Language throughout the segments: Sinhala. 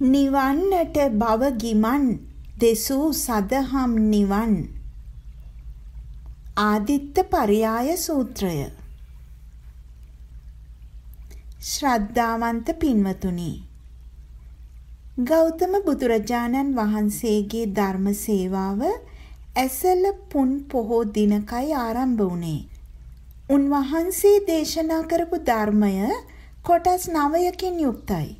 නිවන්නට බව ගිමන් දෙසූ සදහම් නිවන් ආදිත්ත පරියාය සූත්‍රය ශ්‍රද්ධාවන්ත පින්වතුනි ගෞතම බුදුරජාණන් වහන්සේගේ ධර්ම සේවාව ඇසල පුන් පොහෝ දිනකයි ආරම්භ වුණේ. උන්වහන්සේ දේශනා කරපු ධර්මය කොටස් 9කින් යුක්තයි.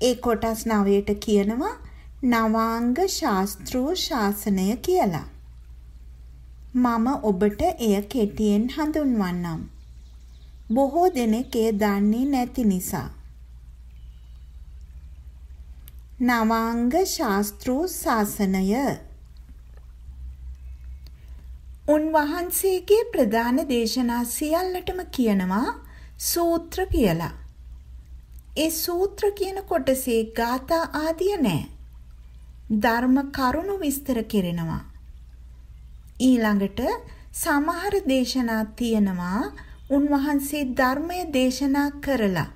ඒ කොටස් 9ට කියනවා නවාංග ශාස්ත්‍රූ ශාසනය කියලා. මම ඔබට එය කෙටියෙන් හඳුන්වන්නම්. බොහෝ දෙනෙක් එය දන්නේ නැති නිසා. නවාංග ශාස්ත්‍රූ ශාසනය උන්වහන්සේගේ ප්‍රධාන දේශනා සියල්ලටම කියනවා සූත්‍ර කියලා. ඒ සූත්‍ර කියන කොටසේ ගාථා ආදිය නැහැ. ධර්ම කරුණු විස්තර කෙරෙනවා. ඊළඟට සමහර දේශනා තියෙනවා උන්වහන්සේ ධර්මය දේශනා කරලා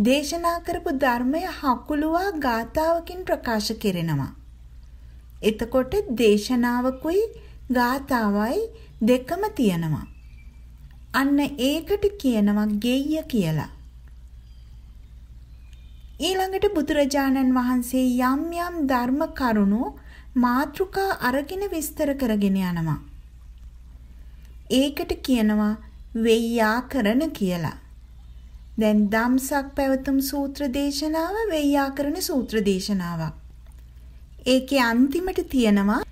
දේශනා කරපු ධර්මය හකුලුවා ගාතාවකින් ප්‍රකාශ කෙරෙනවා. එතකොට දේශනාවකුයි ගාතාවයි දෙකම තියෙනවා. අන්න ඒකට කියනවා ගෙය්‍ය කියලා. ඊළඟට බුදුරජාණන් වහන්සේ යම් යම් ධර්ම කරුණු මාතෘකා අරගෙන විස්තර කරගෙන යනවා. ඒකට කියනවා වෙය්‍යාකරණ කියලා. දැන් ධම්සක් පැවතුම් සූත්‍ර දේශනාව වෙය්‍යාකරණ සූත්‍ර දේශනාවක්. ඒකේ අන්තිමට තියෙනවා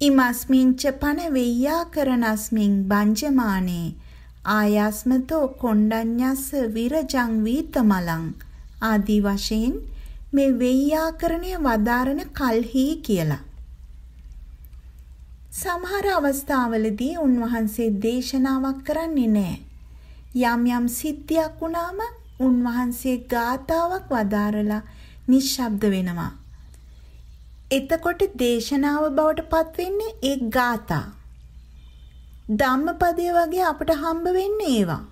ඉමස්මින්ච පන වෙය්‍යාකරණස්මින් බංජමානේ ආයස්මතෝ කොණ්ඩඤ්ඤස්ස විරජං වීතමලං ආදී වශයෙන් මේ වෙය්‍යාකරණය වදාරන කල්හි කියලා. සමහර අවස්ථාවලදී උන්වහන්සේ දේශනාවක් කරන්නේ නැහැ. යම් යම් සිද්ධියක් වුණාම උන්වහන්සේ ගාතාවක් වදාරලා නිශ්ශබ්ද වෙනවා. එතකොට දේශනාව බවට පත් වෙන්නේ ඒ ගාථා. ධම්මපදයේ වගේ අපට හම්බ වෙන්නේ ඒවා.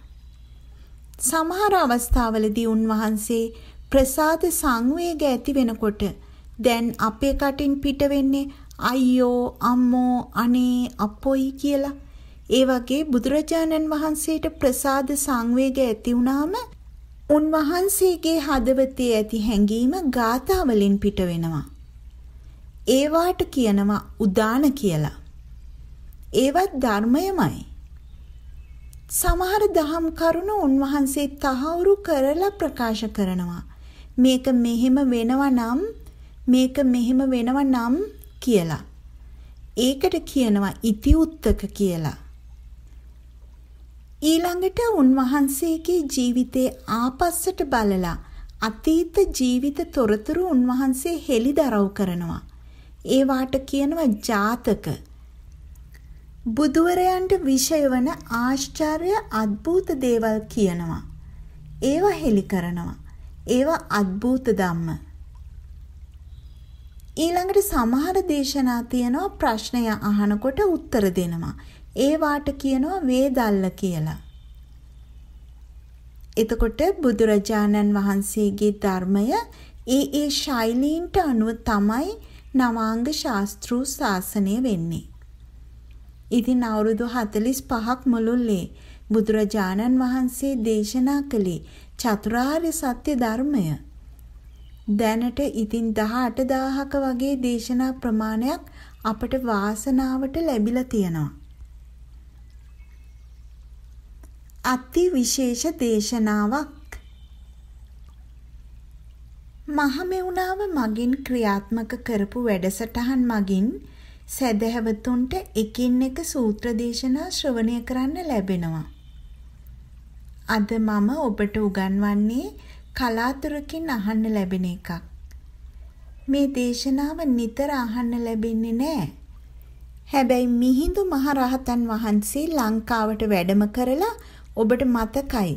සමහර අවස්ථාවලදී උන්වහන්සේ ප්‍රසාද සංවේග ඇති වෙනකොට දැන් අපේ කටින් පිට වෙන්නේ අයියෝ අම්මෝ අනේ අපොයි කියලා ඒ වගේ බුදුරජාණන් වහන්සේට ප්‍රසාද සංවේග ඇති වුණාම උන්වහන්සේගේ හදවතේ ඇති හැඟීම ගාථා වලින් පිට වෙනවා. ඒවාට කියනවා උදාන කියලා. ඒවත් ධර්මයමයි. සමහර දහම් කරුණු උන්වහන්සේ තහවුරු කරලා ප්‍රකාශ කරනවා. මේක මෙහෙම වෙනවා නම් මේක මෙහෙම වෙනවා නම් කියලා. ඒකට කියනවා ඉතිඋත්තක කියලා. ඊළඟට උන්වහන්සේගේ ජීවිතේ ආපස්සට බලලා අතීත ජීවිත තොරතුරු උන්වහන්සේ හෙළිදරව් කරනවා. ඒ වාට කියනවා ජාතක. බුදුවරයන්ට විෂය වන ආශ්චර්ය අద్භූත දේවල් කියනවා. ඒවා හෙලි කරනවා. ඒවා අద్භූත ධම්ම. ඊළඟට සමහර දේශනා තියෙනවා ප්‍රශ්නය අහනකොට උත්තර දෙනවා. ඒ වාට කියනවා වේදල්ල කියලා. එතකොට බුදුරජාණන් වහන්සේගේ ධර්මය ඒ ඒ ශෛලීන්ට අනුව තමයි නවාංග ශාස්ත්‍රූ ශාසනය වෙන්නේ. ඉතින් අවුරුදු 45ක් මුළුල්ලේ බුදුරජාණන් වහන්සේ දේශනා කළේ චතුරාර්ය සත්‍ය ධර්මය. දැනට ඉතින් 18000ක වගේ දේශනා ප්‍රමාණයක් අපට වාසනාවට ලැබිලා තියෙනවා. අති විශේෂ දේශනාවක් මහමෙවුනාව මගින් ක්‍රියාත්මක කරපු වැඩසටහන් මගින් සැදැහැවතුන්ට එකින් එක සූත්‍ර දේශනා ශ්‍රවණය කරන්න ලැබෙනවා. අද මම ඔබට උගන්වන්නේ කලාතුරකින් අහන්න ලැබෙන එකක්. මේ දේශනාව නිතර අහන්න ලැබෙන්නේ නෑ. හැබැයි මිහිඳු මහරහතන් වහන්සේ ලංකාවට වැඩම කරලා ඔබට මතකයි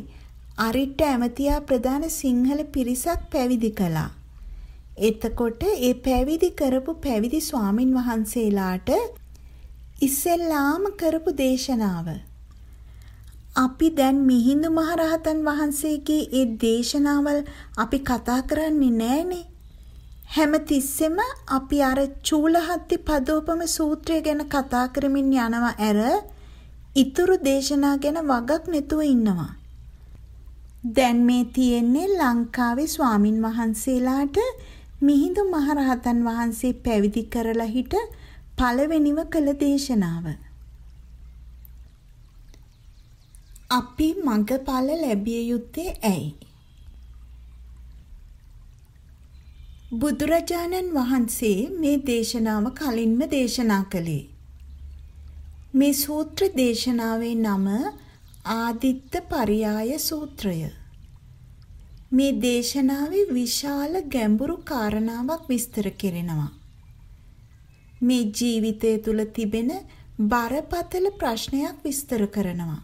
අරිට්ට ඇමතියා ප්‍රධාන සිංහල පිරිසක් පැවිදි කළා. එතකොට ඒ පැවිදි කරපු පැවිදි ස්වාමින් වහන්සේලාට ඉස්සෙල්ලාම කරපු දේශනාව. අපි දැන් මිහිඳු මහරහතන් වහන්සේගේ ඒ දේශනාවල් අපි කතා කරන්නේ නෑනේ. හැමතිස්සෙම අපි අර චූලහත්ති පදෝපම සූත්‍රය ගැන කතා කරමින් යනවා ඇර ඉතුරු දේශනා ගැන වගක් නැතුව ඉන්නවා. දැන් මේ තියෙන්නේ ලංකාවේ ස්වාමින් වහන්සේලාට මිහිඳු මහරහතන් වහන්සේ පැවිදි කරලා හිට පළවෙනිව කළ දේශනාව. අපි මඟඵල ලැබිය යුත්තේ ඇයි? බුදුරජාණන් වහන්සේ මේ දේශනාව කලින්ම දේශනා කළේ. මේ සූත්‍ර දේශනාවේ නම ආදිත්ත පරියාය සූත්‍රය. මේ දේශනාවේ විශාල ගැඹුරු කාරණාවක් විස්තර කෙරෙනවා. මේ ජීවිතය තුළ තිබෙන බරපතල ප්‍රශ්නයක් විස්තර කරනවා.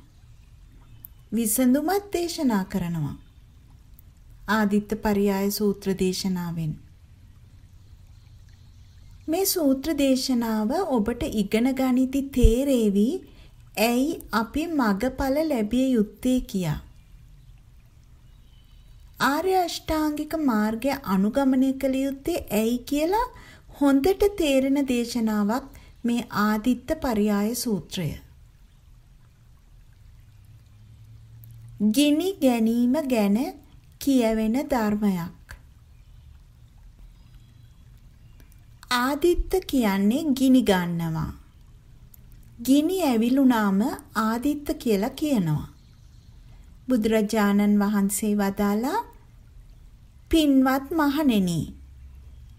විසඳුමත් දේශනා කරනවා. ආදිත්ත පරියාය සූත්‍ර දේශනාවෙන් මේ සූත්‍ර දේශනාව ඔබට ඉගෙන ගනිති තේරේවි ඇයි අපි මගඵල ලැබිය යුත්තේ කියා. ආර්ය අෂ්ටාංගික මාර්ගය අනුගමනය කළ යුත්තේ ඇයි කියලා හොඳට තේරෙන දේශනාවක් මේ ආදිත්ත පරියාය සූත්‍රය. ගිනි ගැනීම ගැන කියවෙන ධර්මයක්. ආදිත්ත කියන්නේ ගිනි ගන්නවා. ගිනි ඇවිලුනාම ආදිත්ත කියලා කියනවා. බුදුරජාණන් වහන්සේ වදාලා පින්වත් මහණෙනි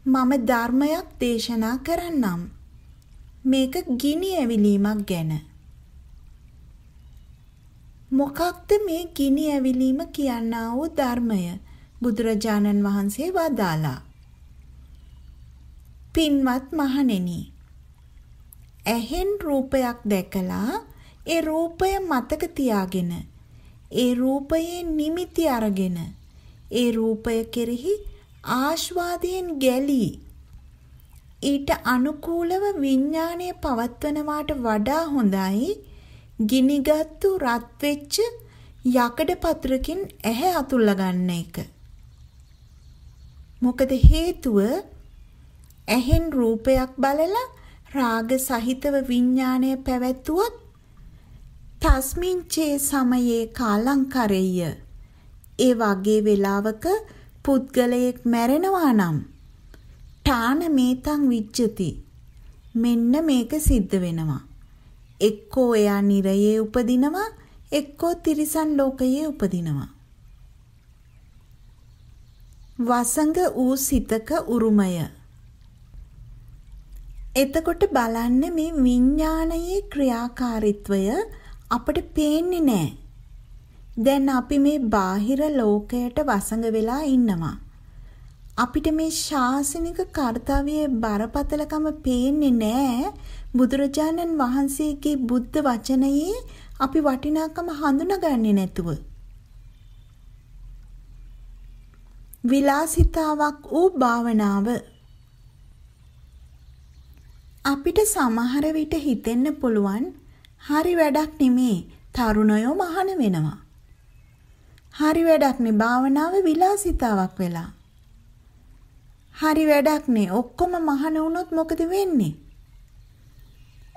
මම ධර්මයක් දේශනා කරන්නම්. මේක ගිනි ඇවිලීමක් ගැන. මොකක්ද මේ ගිනි ඇවිලීම කියනා වූ ධර්මය බුදුරජාණන් වහන්සේ වදාලා පින්වත් මහණෙනි ඇහෙන් රූපයක් දැකලා ඒ රූපය මතක තියාගෙන ඒ රූපයේ නිමිති අරගෙන ඒ රූපය කෙරෙහි ආස්වාදයෙන් ගැලී ඊට අනුකූලව විඥාණය පවත්වනවාට වඩා හොඳයි. ගිනිගත්තු රත් වෙච්ච යකඩ පතුරකින් ඇහැ අතුල්ල ගන්න එක. මොකද හේතුව? ඇහෙන් රූපයක් බලලා රාග සහිතව විඥාණය පැවැත්වුවොත් තස්මින්චේ සමයේ කාලංකරෙය. ඒ වගේ වෙලාවක පුද්ගලයෙක් මැරෙනවා නම් ඨාන මේතං විච්ඡති මෙන්න මේක සිද්ධ වෙනවා එක්කෝ එයා නිරයේ උපදිනවා එක්කෝ තිරිසන් ලෝකයේ උපදිනවා. වසඟ වූ සිතක උරුමය. එතකොට බලන්න මේ විඥානයේ ක්‍රියාකාරීත්වය අපට පේන්නේ නැහැ. දැන් අපි මේ බාහිර ලෝකයට වසඟ වෙලා ඉන්නවා. අපිට මේ ශාසනික කාර්යයේ බරපතලකම පේන්නේ නැහැ බුදුරජාණන් වහන්සේගේ බුද්ධ වචනයේ අපි වටිනාකම හඳුනාගන්නේ නැතුව. විලාසිතාවක් වූ භාවනාව. අපිට සමහර විට හිතෙන්න පුළුවන් හරි වැඩක් නෙමේ. තරුණයෝ මහාන වෙනවා. හරි වැඩක් නේ භාවනාව විලාසිතාවක් වෙලා හරි වැඩක් නේ. ඔක්කොම මහාන වුණොත් මොකද වෙන්නේ?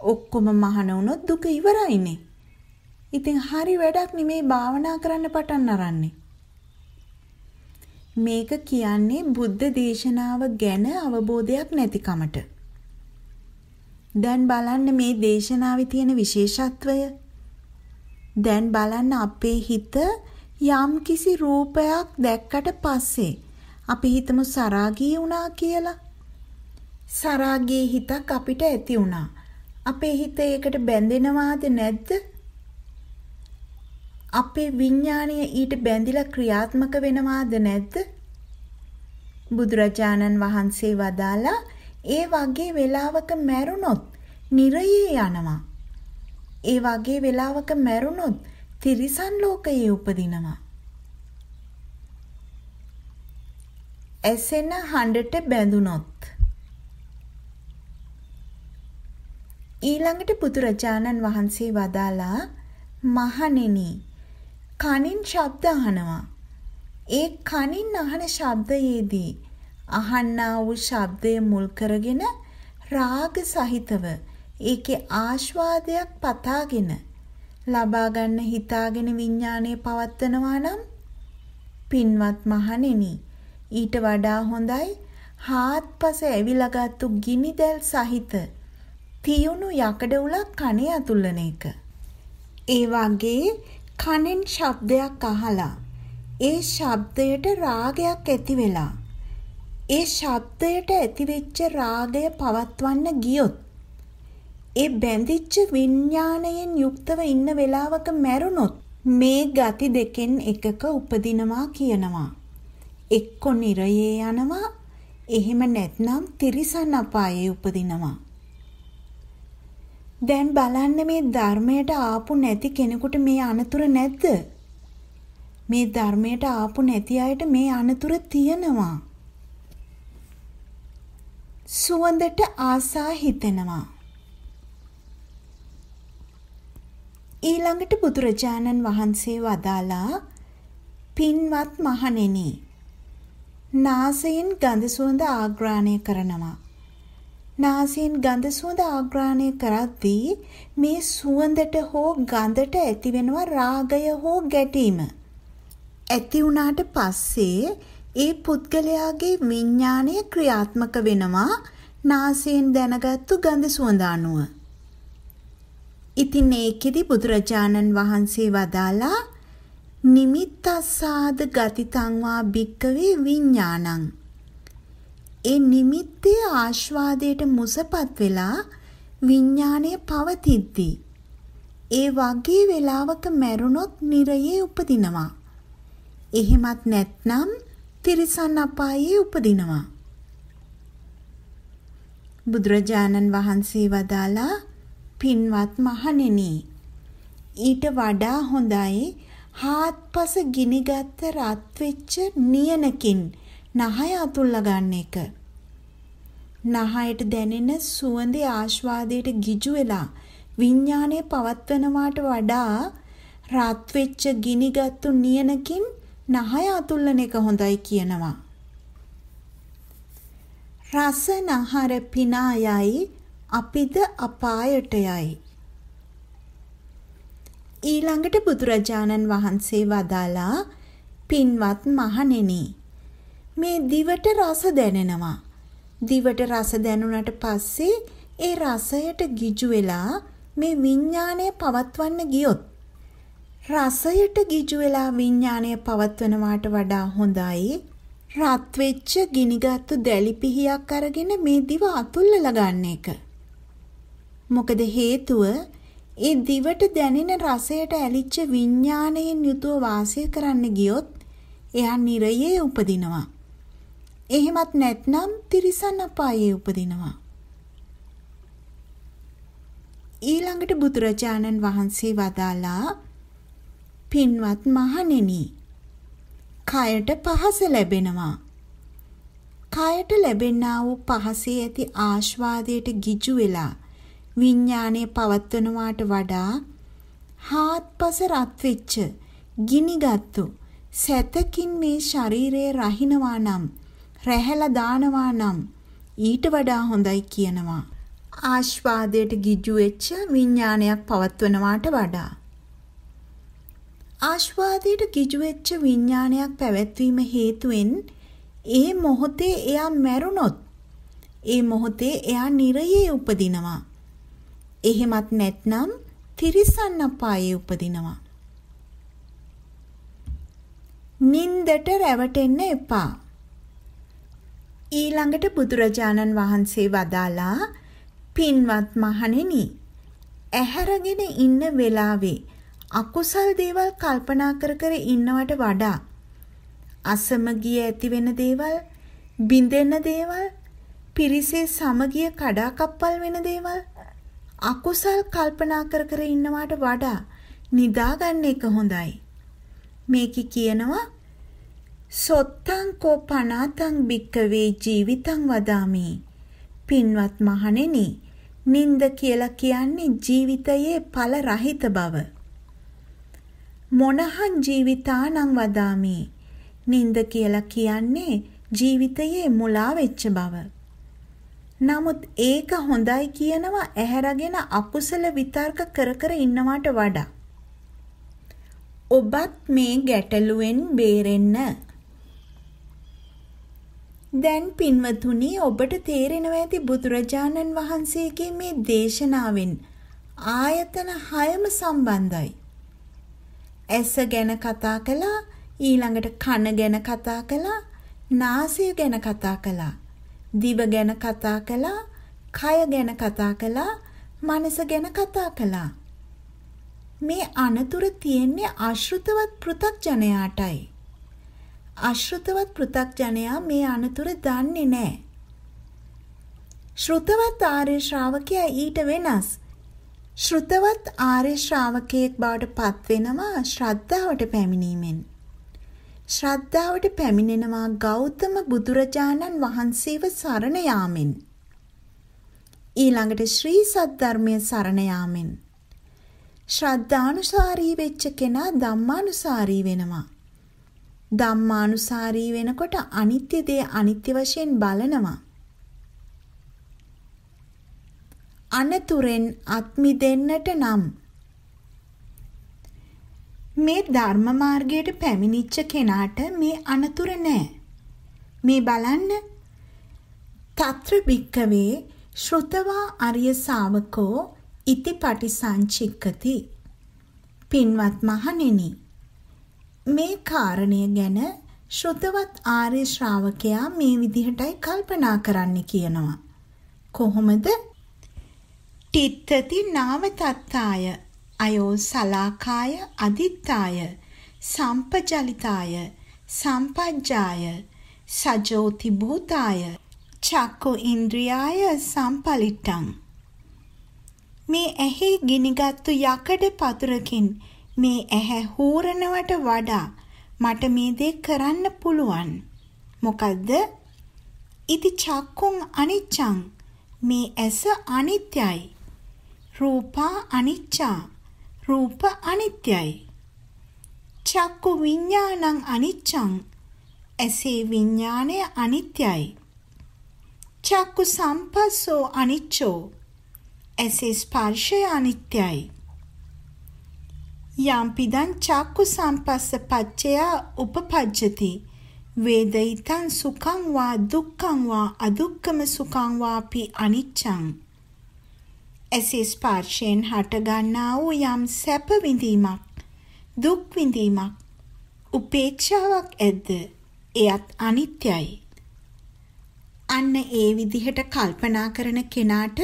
ඔක්කොම මහාන වුණොත් දුක ඉවරයිනේ. ඉතින් හරි වැඩක් නෙමේ භාවනා කරන්න පටන් අරන්නේ. මේක කියන්නේ බුද්ධ දේශනාව ගැන අවබෝධයක් නැතිකමට. දැන් බලන්න මේ දේශනාවේ තියෙන විශේෂත්වය. දැන් බලන්න අපේ හිත යම්කිසි රූපයක් දැක්කට පස්සේ අපි හිතමු සරාගී වුණා කියලා. සරාගී හිතක් අපිට ඇති වුණා. අපේ හිත ඒකට බැඳෙනවාද නැද්ද? අපේ විඥාණය ඊට බැඳිලා ක්‍රියාත්මක වෙනවාද නැද්ද? බුදුරජාණන් වහන්සේ වදාලා ඒ වගේ වෙලාවක මැරුණොත් නිරයේ යනවා. ඒ වගේ වෙලාවක මැරුණොත් තිරිසන් ලෝකයේ උපදිනවා. ඇසෙන හඬට බැඳුනොත් ඊළඟට බුදුරජාණන් වහන්සේ වදාලා මහණෙනි කනින් ශබ්ද අහනවා ඒ කනින් අහන ශබ්දයේදී අහන්නා වූ ශබ්දය මුල් කරගෙන රාග සහිතව ඒකේ ආස්වාදයක් පතාගෙන ලබා ගන්න හිතාගෙන විඥානය පවත්වනවා නම් පින්වත් මහණෙනි ඊට වඩා හොඳයි හාත්පස ඇවිලගත්තු ගිනිදැල් සහිත තියුණු යකඩ උලක් කනේ අතුල්ලන එක. ඒ වගේ කනෙන් ශබ්දයක් අහලා ඒ ශබ්දයට රාගයක් ඇති වෙලා ඒ ශබ්දයට ඇතිවෙච්ච රාගය පවත්වන්න ගියොත් ඒ බැඳිච්ච විඥාණයෙන් යුක්තව ඉන්න වෙලාවක මැරුණොත් මේ ගති දෙකෙන් එකක උපදිනවා කියනවා. එක්ක නිරයේ යනවා එහෙම නැත්නම් තිරිසන් අපායේ උපදිනවා. දැන් බලන්න මේ ධර්මයට ආපු නැති කෙනෙකුට මේ අනතුර නැද්ද? මේ ධර්මයට ආපු නැති අයට මේ අනතුර තියෙනවා. සුවඳට ආසා හිතෙනවා. ඊළඟට බුදුරජාණන් වහන්සේ වදාලා පින්වත් මහණෙනි නාසයෙන් ගඳ සුවඳ ආග්‍රාණය කරනවා. නාසයෙන් ගඳ සුවඳ ආග්‍රාණය කරද්දී මේ සුවඳට හෝ ගඳට ඇතිවෙනවා රාගය හෝ ගැටීම. ඇති වුණාට පස්සේ ඒ පුද්ගලයාගේ විඥාණය ක්‍රියාත්මක වෙනවා නාසයෙන් දැනගත්තු ගඳ සුවඳ අනුව. ඉතින් ඒකෙදි බුදුරජාණන් වහන්සේ වදාලා නිමිත්තස්සාද ගතිතංවා භික්කවේ විඥානං ඒ නිමිත්තේ ආස්වාදයට මුසපත් වෙලා විඥාණය පවතිද්දී ඒ වගේ වෙලාවක මැරුණොත් නිරයේ උපදිනවා. එහෙමත් නැත්නම් තිරිසන් අපායේ උපදිනවා. බුදුරජාණන් වහන්සේ වදාලා පින්වත් මහණෙනි ඊට වඩා හොඳයි හාත්පස ගිනිගත්ත රත් වෙච්ච නියනකින් නහය අතුල්ලා ගන්න එක. නහයට දැනෙන සුවඳේ ආස්වාදයට ගිජු වෙලා විඥානය පවත්වනවාට වඩා රත් වෙච්ච ගිනිගත්තු නියනකින් නහය අතුල්ලන එක හොඳයි කියනවා. රස නහර පිනායයි අපිද අපායට යයි. ඊළඟට බුදුරජාණන් වහන්සේ වදාලා පින්වත් මහණෙනි මේ දිවට රස දැනෙනවා. දිවට රස දැනුණට පස්සේ ඒ රසයට ගිජු වෙලා මේ විඥාණය පවත්වන්න ගියොත් රසයට ගිජු වෙලා විඥාණය පවත්වනවාට වඩා හොඳයි රත් වෙච්ච ගිනිගත්තු දැලි පිහියක් අරගෙන මේ දිව අතුල්ලලා ගන්න එක. මොකද හේතුව ඒ දිවට දැනෙන රසයට ඇලිච්ච විඥාණයෙන් යුතුව වාසය කරන්න ගියොත් එයා නිරයේ උපදිනවා. එහෙමත් නැත්නම් තිරිසන් අපායේ උපදිනවා. ඊළඟට බුදුරජාණන් වහන්සේ වදාලා පින්වත් මහණෙනි කයට පහස ලැබෙනවා. කයට ලැබෙනා වූ පහසේ ඇති ආස්වාදයට ගිජු වෙලා විඥානය පවත්වනවාට වඩා හාත්පස රත් වෙච්ච ගිනිගත්තු සැතකින් මේ ශරීරයේ රහිනවා නම් රැහැලා දානවා නම් ඊට වඩා හොඳයි කියනවා. ආස්වාදයට ගිජු වෙච්ච විඥානයක් පවත්වනවාට වඩා. ආස්වාදයට ගිජු වෙච්ච විඥානයක් පැවැත්වීම හේතුවෙන් ඒ මොහොතේ එයා මැරුණොත් ඒ මොහොතේ එයා නිරයේ උපදිනවා. එහෙමත් නැත්නම් තිරිසන් අපායේ උපදිනවා. නින්දට රැවටෙන්න එපා. ඊළඟට බුදුරජාණන් වහන්සේ වදාලා පින්වත් මහණෙනි ඇහැරගෙන ඉන්න වෙලාවේ අකුසල් දේවල් කල්පනා කර කර ඉන්නවට වඩා අසමගිය ඇති වෙන දේවල් බින්දෙන දේවල් පිරිසේ සමගිය කඩාකප්පල් වෙන දේවල් අකුසල් කල්පනා කර කර ඉන්නවාට වඩා නිදාගන්න එක හොඳයි. මේක කියනවා සොත්තං කෝ පනාතං භික්කවේ ජීවිතං වදාමි. පින්වත් මහණෙනි, නිନ୍ଦ කියලා කියන්නේ ජීවිතයේ ඵල රහිත බව. මොනහං ජීවිතානං වදාමි. නිନ୍ଦ කියලා කියන්නේ ජීවිතයේ මුලා වෙච්ච බව. නමුත් ඒක හොඳයි කියනවා ඇහැරගෙන අකුසල විතර්ක කර කර ඉන්නවට වඩා. ඔබත් මේ ගැටලුවෙන් බේරෙන්න. දැන් පින්වතුනි ඔබට තේරෙනවා ඇති බුදුරජාණන් වහන්සේගේ මේ දේශනාවෙන් ආයතන හයම සම්බන්ධයි. ඇස ගැන කතා කළා ඊළඟට කන ගැන කතා කළා නාසය ගැන කතා කළා දිව ගැන කතා කළා කය ගැන කතා කළා මනස ගැන කතා කළා. මේ අනතුර තියෙන්නේ අශෘතවත් පෘ탁ජනයාටයි අශෘතවත් පෘ탁ජනයා මේ අනතුර දන්නේ නැහැ ශ්‍රුතවත් ආර්ය ශ්‍රාවකයා ඊට වෙනස්. ශ්‍රුතවත් ආර්ය ශ්‍රාවකයෙක් බවට පත් වෙනවා ශ්‍රද්ධාවට පැමිණීමෙන්. ශ්‍රද්ධාවට පැමිණෙනවා ගෞතම බුදුරජාණන් වහන්සේව සරණ යාමෙන්. ඊළඟට ශ්‍රී සද්ධර්මය සරණ යාමෙන්. ශ්‍රද්ධානුසාරී වෙච්ච කෙනා ධම්මානුසාරී වෙනවා. ධම්මානුසාරී වෙනකොට අනිත්‍ය දේ අනිත්‍ය වශයෙන් බලනවා. අනතුරෙන් අත්මිදෙන්නට නම් මේ ධර්ම මාර්ගයට පැමිණිච්ච කෙනාට මේ අනතුර නෑ. මේ බලන්න తත්‍ර භික්කවේ ශ්‍රුතවා අරිය ශාවකෝ ඉති පටිසංචික්කති. පින්වත් මහණෙනි මේ කාරණය ගැන ශ්‍රුතවත් ආර්ය ශ්‍රාවකයා මේ විදිහටයි කල්පනා කරන්න කියනවා. කොහොමද? තිත්තති නාම තත්තාය අයෝ සලාකාය අදිත්තාය සම්පජලිතාය සම්පජ්ජාය සජෝති භූතාය චක්කු ඉන්ද්‍රියාය සම්පලිට්ටං. මේ ඇහි ගිනිගත්තු යකඩ පතුරකින් මේ ඇහැ හූරනවට වඩා මට මේ දේ කරන්න පුළුවන්. මොකද්ද? ඉති චක්කුං අනිච්චං මේ ඇස අනිත්‍යයි. රූපා අනිච්චා රූප අනිත්‍යයි. චක්කු විඤ්ඤාණං අනිච්චං ඇසේ විඤ්ඤාණය අනිත්‍යයි. චක්කු සම්පස්සෝ අනිච්චෝ ඇසේ ස්පර්ශය අනිත්‍යයි. යම්පිදං චක්කු සම්පස්ස පච්චයා උපපජ්ජති. වේදිතං සුඛං වා දුක්ඛං වා අදුක්ඛම සුඛං වාපි අනිච්ඡං. ඇසේ ස්පර්ශයෙන් හටගන්නා වූ යම් සැප විඳීමක් දුක් විඳීමක් උපේක්ෂාවක් ඇද්ද? එයත් අනිත්‍යයි. අන්න ඒ විදිහට කල්පනා කරන කෙනාට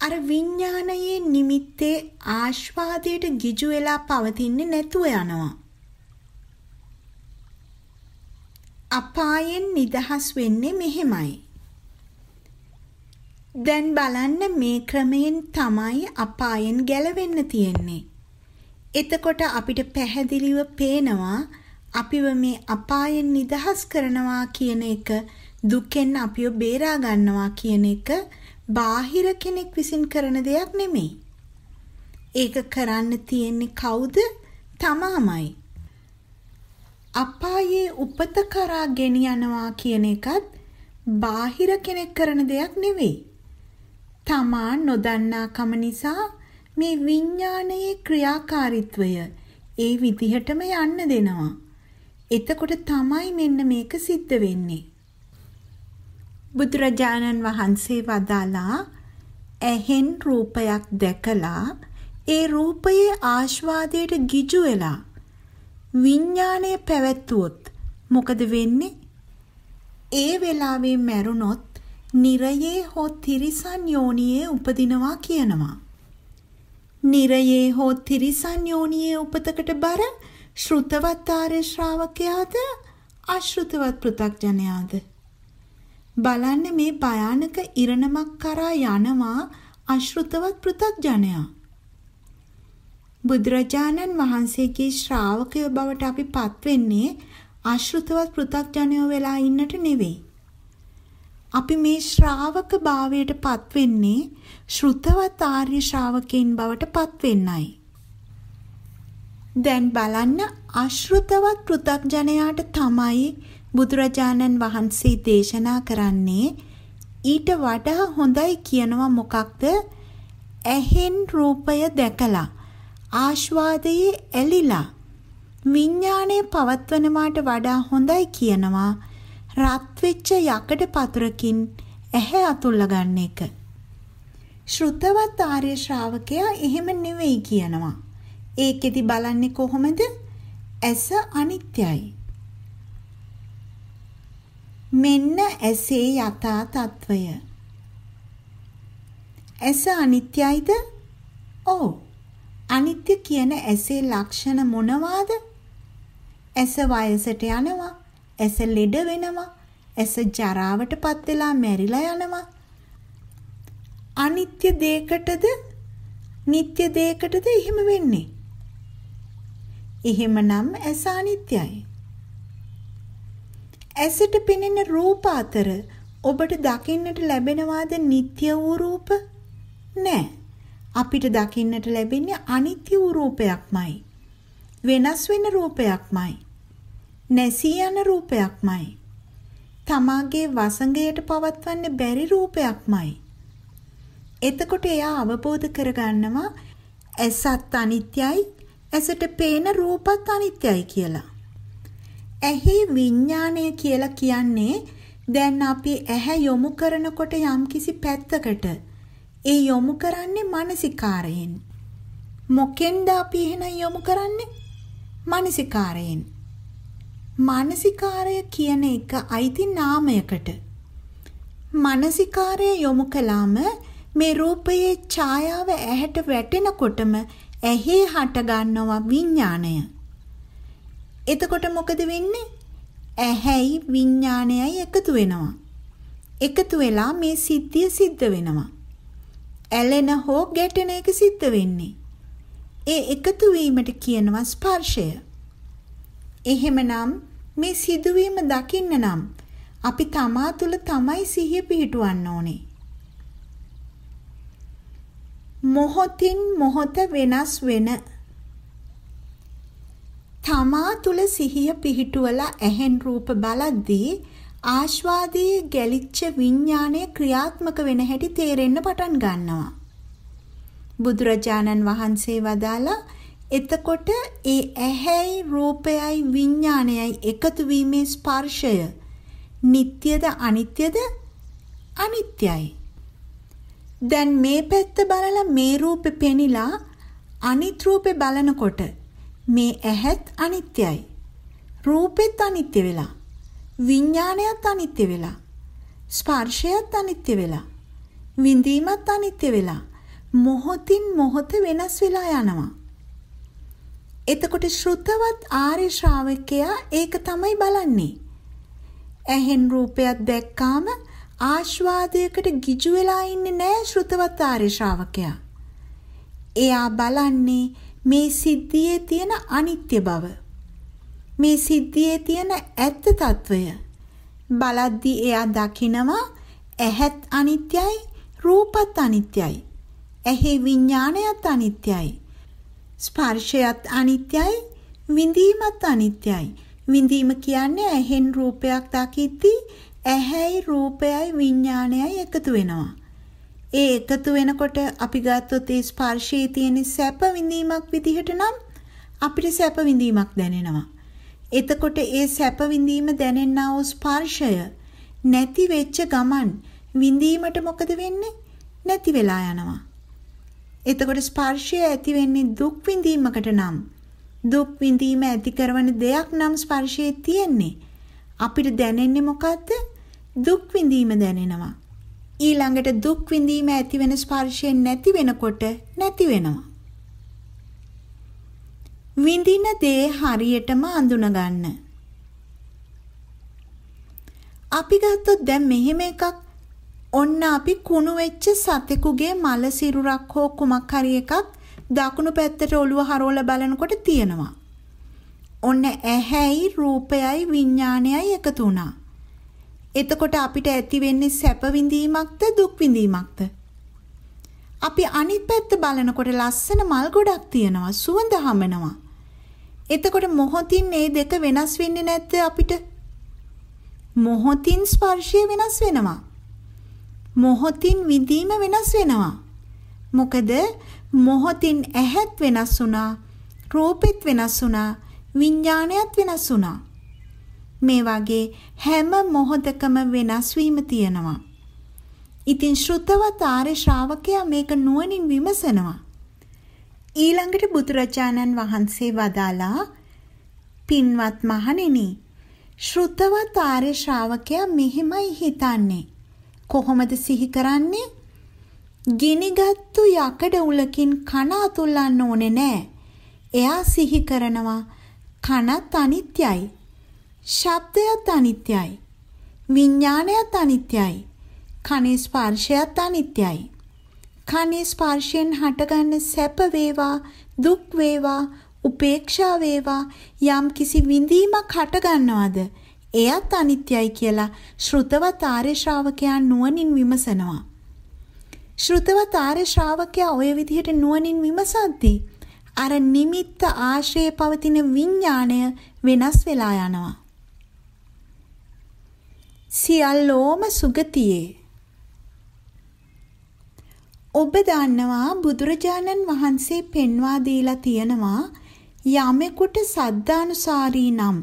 අර විඥානයේ නිමිත්තේ ආස්වාදයට ගිජු වෙලා පවතින්නේ නැතුව යනවා. අපායෙන් නිදහස් වෙන්නේ මෙහෙමයි. දැන් බලන්න මේ ක්‍රමයෙන් තමයි අපායෙන් ගැලවෙන්න තියෙන්නේ. එතකොට අපිට පැහැදිලිව පේනවා අපිව මේ අපායෙන් නිදහස් කරනවා කියන එක දුකෙන් අපිව බේරා ගන්නවා කියන එක බාහිර කෙනෙක් විසින් කරන දෙයක් නෙමෙයි. ඒක කරන්න තියෙන්නේ කවුද? තමාමයි. අපායේ උපත කරා ගෙනියනවා කියන එකත් බාහිර කෙනෙක් කරන දෙයක් නෙවෙයි. තමා නොදන්නාකම නිසා මේ විඥානයේ ක්‍රියාකාරීත්වය ඒ විදිහටම යන්න දෙනවා. එතකොට තමයි මෙන්න මේක සිද්ධ වෙන්නේ. බුදුරජාණන් වහන්සේ වදාලා ඇහෙන් රූපයක් දැකලා ඒ රූපයේ ආස්වාදයට ගිජු වෙලා විඥාණය පැවැත්වුවොත් මොකද වෙන්නේ? ඒ වෙලාවේ මැරුණොත් නිරයේ හෝ තිරිසන් යෝනියේ උපදිනවා කියනවා. නිරයේ හෝ තිරිසන් යෝනියේ උපතකට බර ශ්‍රුතවත් ආර්ය ශ්‍රාවකයාද අශෘතවත් පෘථග්ජනයාද? බලන්න මේ භයානක ඉරණමක් කරා යනවා අශෘතවත් පෘථග්ජනයා. බුදුරජාණන් වහන්සේගේ ශ්‍රාවකයෝ බවට අපි පත් වෙන්නේ අශෘතවත් පෘථග්ජනයෝ වෙලා ඉන්නට නෙවෙයි. අපි මේ ශ්‍රාවක භාවයට පත් වෙන්නේ ශ්‍රුතවත් ආර්ය ශ්‍රාවකයන් බවට පත් වෙන්නයි. දැන් බලන්න අශෘතවත් පෘථග්ජනයාට තමයි බුදුරජාණන් වහන්සේ දේශනා කරන්නේ ඊට වඩා හොඳයි කියනවා මොකක්ද? ඇහෙන් රූපය දැකලා ආස්වාදයේ ඇලිලා විඥාණය පවත්වනවාට වඩා හොඳයි කියනවා රත් වෙච්ච යකඩ පතුරකින් ඇහැ අතුල්ලා ගන්න එක. ශ්‍රුතවත් ආර්ය ශ්‍රාවකයා එහෙම නෙවෙයි කියනවා. ඒකෙදි බලන්නේ කොහොමද? ඇස අනිත්‍යයි. මෙන්න ඇසේ යථා තත්වය. ඇස අනිත්‍යයිද? ඔව්. අනිත්‍ය කියන ඇසේ ලක්ෂණ මොනවාද? ඇස වයසට යනවා. ඇස ලෙඩ වෙනවා. ඇස ජරාවටපත් වෙලා මැරිලා යනවා. අනිත්‍ය දෙයකටද නিত্য දෙයකටද එහෙම වෙන්නේ. එහෙමනම් ඇස අනිත්‍යයි. ඇසට පෙනෙන රූප අතර ඔබට දකින්නට ලැබෙනවාද නিত্য වූ රූප? නෑ. අපිට දකින්නට ලැබෙන්නේ අනිත්‍ය වූ රූපයක්මයි. වෙනස් වෙන රූපයක්මයි. නැසී යන රූපයක්මයි. තමාගේ වසඟයට පවත්වන්න බැරි රූපයක්මයි. එතකොට එයා අවබෝධ කරගන්නවා ඇසත් අනිත්‍යයි ඇසට පේන රූපත් අනිත්‍යයි කියලා. ඇහි විඥාණය කියලා කියන්නේ දැන් අපි ඇහැ යොමු කරනකොට යම්කිසි පැත්තකට ඒ යොමු කරන්නේ මානසිකාරයෙන්. මොකෙන්ද අපි එහෙනම් යොමු කරන්නේ? මානසිකාරයෙන්. මානසිකාරය කියන එක අයිති නාමයකට. මානසිකාරය යොමු කළාම මේ රූපයේ ඡායාව ඇහැට වැටෙනකොටම ඇහි හට ගන්නවා විඥාණය. එතකොට මොකද වෙන්නේ? ඇහැයි විඥාණයයි එකතු වෙනවා. එකතු වෙලා මේ සිද්ධිය සිද්ධ වෙනවා. ඇලෙන හෝ ගැටෙන එක සිද්ධ වෙන්නේ. ඒ එකතු වීමට කියනවා ස්පර්ශය. එහෙමනම් මේ සිදුවීම දකින්න නම් අපි තමා තුළ තමයි සිහිය පිහිටවන්න ඕනේ. මොහොතින් මොහොත වෙනස් වෙන තමා තුල සිහිය පිහිටුවලා ඇහෙන් රූප බලද්දී ආස්වාදයේ ගැලිච්ච විඥානය ක්‍රියාත්මක වෙන හැටි තේරෙන්න පටන් ගන්නවා. බුදුරජාණන් වහන්සේ වදාලා එතකොට ඒ ඇහැයි රූපයයි විඥානයයි එකතු වීමේ ස්පර්ශය නিত্যද අනිත්‍යද අනිත්‍යයි. දැන් මේ පැත්ත බලලා මේ රූපේ පෙනිලා අනිත් රූපේ බලනකොට මේ ඇහත් අනිත්‍යයි. රූපෙත් අනිත්‍ය වෙලා. විඥානයත් අනිත්‍ය වෙලා. ස්පර්ශයත් අනිත්‍ය වෙලා. විඳීමත් අනිත්‍ය වෙලා. මොහොතින් මොහොත වෙනස් වෙලා යනවා. එතකොට ශ්‍රුතවත් ආර්ය ශ්‍රාවකයා ඒක තමයි බලන්නේ. ඇහෙන් රූපයක් දැක්කාම ආශ්වාදයකට ගිජු වෙලා ඉන්නේ නෑ ශ්‍රුතවත් ආර්ය ශ්‍රාවකයා. එයා බලන්නේ මේ සිද්ධියේ තියෙන අනිත්‍ය බව. මේ සිද්ධියේ තියෙන ඇත්ත తত্ত্বය. බලද්දී එයා දකිනවා ඇහත් අනිත්‍යයි රූපත් අනිත්‍යයි. ඇහි විඥානයත් අනිත්‍යයි. ස්පර්ශයත් අනිත්‍යයි විඳීමත් අනිත්‍යයි විඳීම කියන්නේ ඇහෙන් රූපයක් දකිද්දී ඇහැයි රූපයයි විඥාණයයි එකතු වෙනවා ඒ එකතු වෙනකොට අපි ගත්තොත් ඒ ස්පර්ශයේ තියෙන සැප විඳීමක් විදිහට නම් අපිට සැප විඳීමක් දැනෙනවා. එතකොට ඒ සැප විඳීම දැනෙන්නා වූ ස්පර්ශය නැති වෙච්ච ගමන් විඳීමට මොකද වෙන්නේ? නැති වෙලා යනවා. එතකොට ස්පර්ශය ඇති වෙන්නේ දුක් විඳීමකට නම් දුක් විඳීම ඇති කරන දෙයක් නම් ස්පර්ශයේ තියෙන්නේ. අපිට දැනෙන්නේ මොකද්ද? දුක් විඳීම දැනෙනවා. ඊළඟට දුක් විඳීම ඇති වෙන ස්පර්ශයෙන් නැති වෙනකොට නැති වෙනවා. විඳින දේ හරියටම අඳුන ගන්න. අපි ගත්තොත් දැන් මෙහෙම එකක් ඔන්න අපි කුණු වෙච්ච සතෙකුගේ මල සිරුරක් හෝ කුමක් හරි එකක් දකුණු පැත්තට ඔළුව හරවලා බලනකොට තියෙනවා. ඔන්න ඇහැයි රූපයයි විඥානයයි එකතු වුණා. එතකොට අපිට ඇති වෙන්නේ සැප විඳීමක්ද දුක් විඳීමක්ද? අපි අනිත් පැත්ත බලනකොට ලස්සන මල් ගොඩක් තියෙනවා සුවඳ හමනවා. එතකොට මොහොතින් මේ දෙක වෙනස් වෙන්නේ නැද්ද අපිට? මොහොතින් ස්පර්ශය වෙනස් වෙනවා. මොහොතින් විඳීම වෙනස් වෙනවා. මොකද මොහොතින් ඇහත් වෙනස් වුණා, රූපෙත් වෙනස් වුණා, විඥානයත් වෙනස් වුණා. මේ වගේ හැම මොහොතකම වෙනස් වීම තියෙනවා. ඉතින් ශ්‍රුතවත් ආර්ය ශ්‍රාවකයා මේක නුවණින් විමසනවා. ඊළඟට බුදුරජාණන් වහන්සේ වදාලා පින්වත් මහණෙනි ශ්‍රුතවත් ආර්ය ශ්‍රාවකයා මෙහෙමයි හිතන්නේ කොහොමද සිහි කරන්නේ? ගිනිගත්තු යකඩ උලකින් කන අතුල්ලන්න ඕනේ නෑ. එයා සිහි කරනවා කනත් අනිත්‍යයි ශබ්දයත් අනිත්‍යයි විඥානයත් අනිත්‍යයි කනේ ස්පර්ශයත් අනිත්‍යයි. කනේ ස්පර්ශයෙන් හටගන්න සැප වේවා දුක් වේවා උපේක්ෂා වේවා යම් කිසි විඳීමක් හටගන්නවද? එයත් අනිත්‍යයි කියලා ශ්‍රුතවත් ආර්ය ශ්‍රාවකයා නුවණින් විමසනවා. ශ්‍රුතවත් ආර්ය ශ්‍රාවකයා ওই විදිහට නුවණින් විමසද්දී අර නිමිත්ත ආශ්‍රයේ පවතින විඥාණය වෙනස් වෙලා යනවා. සියල්ලෝම සුගතියේ. ඔබ දන්නවා බුදුරජාණන් වහන්සේ පෙන්වා දීලා තියෙනවා යමෙකුට සද්ධානුසාරී නම්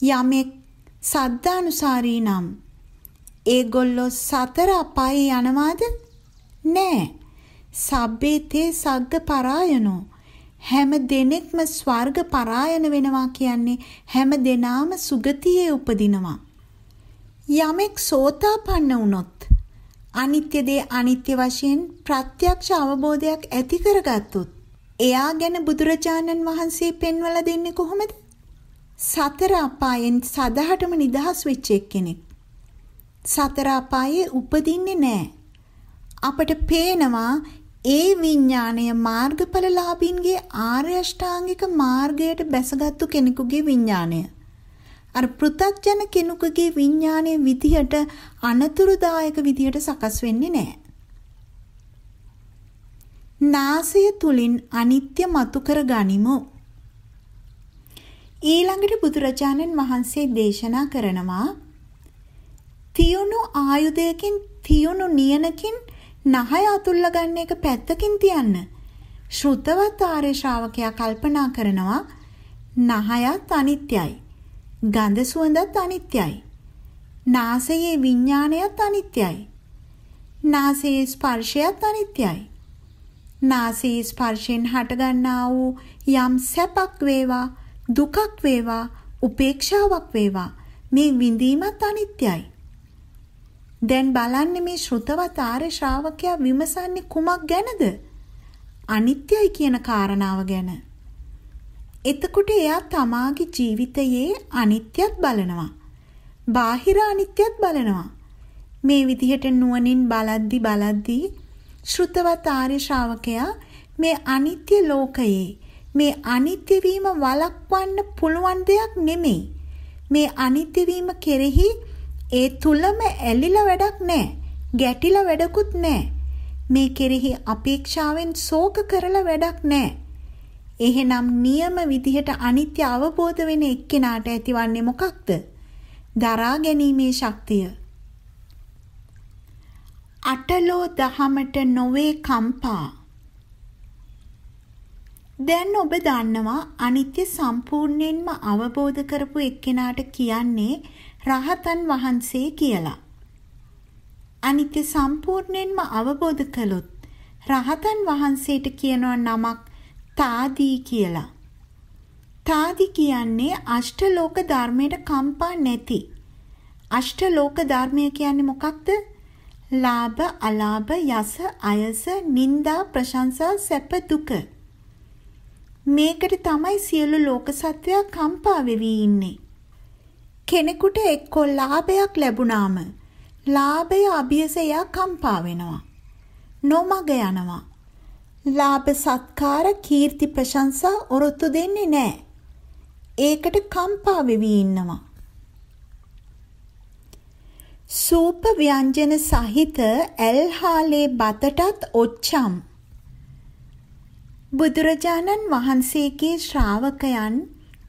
යමෙක් සද්ධානුසාරී නම්. ඒගොල්ලෝ සතර අපායේ යනවාද? නෑ. සබ්බේතේ සග්ග පරායනෝ. හැම දෙනෙක්ම ස්වර්ග පරායන වෙනවා කියන්නේ හැම දෙනාම සුගතියේ උපදිනවා. යමෙක් සෝතාපන්න වුණොත් අනිත්‍ය දේ අනිත්‍ය වශයෙන් ප්‍රත්‍යක්ෂ අවබෝධයක් ඇති කරගත්තොත් එයා ගැන බුදුරජාණන් වහන්සේ පෙන්වලා දෙන්නේ කොහොමද? සතර අපායෙන් සදහටම නිදහස් වෙච්ච එක්කෙනෙක්. සතර අපායේ උපදින්නේ නැහැ. අපට පේනවා ඒ විඥාණය මාර්ගඵලලාභින්ගේ ආර්ය අෂ්ටාංගික මාර්ගයට බැසගත්තු කෙනෙකුගේ විඥාණය. අර පෘථග්ජන කෙනෙකුගේ විඥානයේ විදිහට අනතුරුදායක විදිහට සකස් වෙන්නේ නැහැ. නාසය තුලින් අනිත්‍ය මතු කර ගනිමු. ඊළඟට බුදුරජාණන් වහන්සේ දේශනා කරනවා තියුණු ආයුධයකින් තියුණු නියනකින් නහය අතුල්ල ගන්න එක පැත්තකින් තියන්න. ශ්‍රුතවත් ආර්ය ශ්‍රාවකයා කල්පනා කරනවා නහයත් අනිත්‍යයි. ගඳ සුවඳත් අනිත්‍යයි. නාසයේ විඥානයත් අනිත්‍යයි. නාසයේ ස්පර්ශයත් අනිත්‍යයි. නාසයේ ස්පර්ශයෙන් හටගන්නා වූ යම් සැපක් වේවා දුකක් වේවා උපේක්ෂාවක් වේවා මේ විඳීමත් අනිත්‍යයි. දැන් බලන්න මේ ශ්‍රුතවත් ආර්ය ශ්‍රාවකයා විමසන්නේ කුමක් ගැනද? අනිත්‍යයි කියන කාරණාව ගැන. එතකොට එයා තමාගේ ජීවිතයේ අනිත්‍යත් බලනවා. බාහිර අනිත්‍යත් බලනවා. මේ විදිහට නුවණින් බලද්දි බලද්දි ශ්‍රුතවත් ආර්ය ශ්‍රාවකයා මේ අනිත්‍ය ලෝකයේ මේ අනිත්‍ය වීම වළක්වන්න පුළුවන් දෙයක් නෙමෙයි. මේ අනිත්‍ය වීම කෙරෙහි ඒ තුලම ඇලිලා වැඩක් නැහැ. ගැටිලා වැඩකුත් නැහැ. මේ කෙරෙහි අපේක්ෂාවෙන් ශෝක කරලා වැඩක් නැහැ. එහෙනම් නියම විදිහට අනිත්‍ය අවබෝධ වෙන එක්කෙනාට ඇතිවන්නේ මොකක්ද? දරා ගැනීමේ ශක්තිය. අටලෝ දහමට නොවේ කම්පා. දැන් ඔබ දන්නවා අනිත්‍ය සම්පූර්ණයෙන්ම අවබෝධ කරපු එක්කෙනාට කියන්නේ රහතන් වහන්සේ කියලා. අනිත්‍ය සම්පූර්ණයෙන්ම අවබෝධ කළොත් රහතන් වහන්සේට කියනවා නමක් තාදී කියලා. තාදි කියන්නේ අෂ්ටලෝක ධර්මයට කම්පා නැති. අෂ්ටලෝක ධර්මය කියන්නේ මොකක්ද? ලාභ, අලාභ, යස, අයස, නිന്ദා, ප්‍රශංසා, සැප, දුක. මේකට තමයි සියලු ලෝක සත්වයා කම්පා වෙවි ඉන්නේ. කෙනෙකුට එක්කෝ ලාභයක් ලැබුණාම ලාභය අභියසය කම්පා වෙනවා. නොමග යනවා. ලාභ සත්කාර කීර්ති ප්‍රශංසා ඔරොත්තු දෙන්නේ නැහැ. ඒකට කම්පා වෙවි ඉන්නවා. සූප ව්‍යංජන සහිත ඇල්හාලේ බතටත් ඔච්චම් බුදුරජාණන් වහන්සේගේ ශ්‍රාවකයන්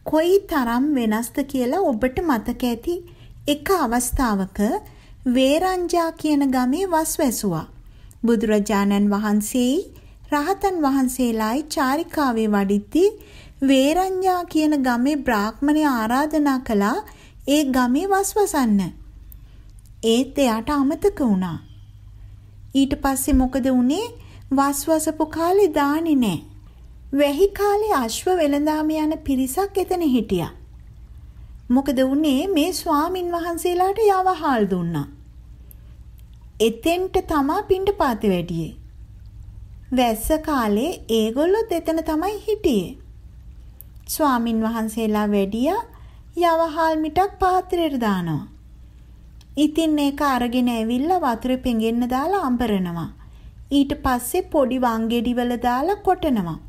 කොයි තරම් වෙනස්ද කියලා ඔබට මතක ඇති එක අවස්ථාවක වේරංජා කියන ගමේ වස් වැසුවා. බුදුරජාණන් වහන්සේයි රහතන් වහන්සේලායි චාරිකාවේ වඩිද්දී වේරංජා කියන ගමේ බ්‍රාහ්මණය ආරාධනා කළා ඒ ගමේ වස්වසන්න. ඒත් එයාට අමතක වුණා. ඊට පස්සේ මොකද වුනේ? වස්වසපු කාලේ දාන්නේ නැහැ. වැහි කාලේ අශ්ව වෙළඳාම යන පිරිසක් එතන හිටියා. මොකද වුනේ මේ ස්වාමින් වහන්සේලාට යවහල් දුන්නා. එතෙන්ට තමා පිණ්ඩපාත වැඩියේ. වැස්ස කාලේ ඒගොල්ලොත් එතන තමයි හිටියේ. ස්වාමින් වහන්සේලා වැඩියා යවහල් මිටක් පාත්‍රයට දානවා. ඉතින් ඒක අරගෙන ඇවිල්ලා වතුරේ පෙඟෙන්න දාලා අඹරනවා. ඊට පස්සේ පොඩි වංගෙඩිවල දාලා කොටනවා.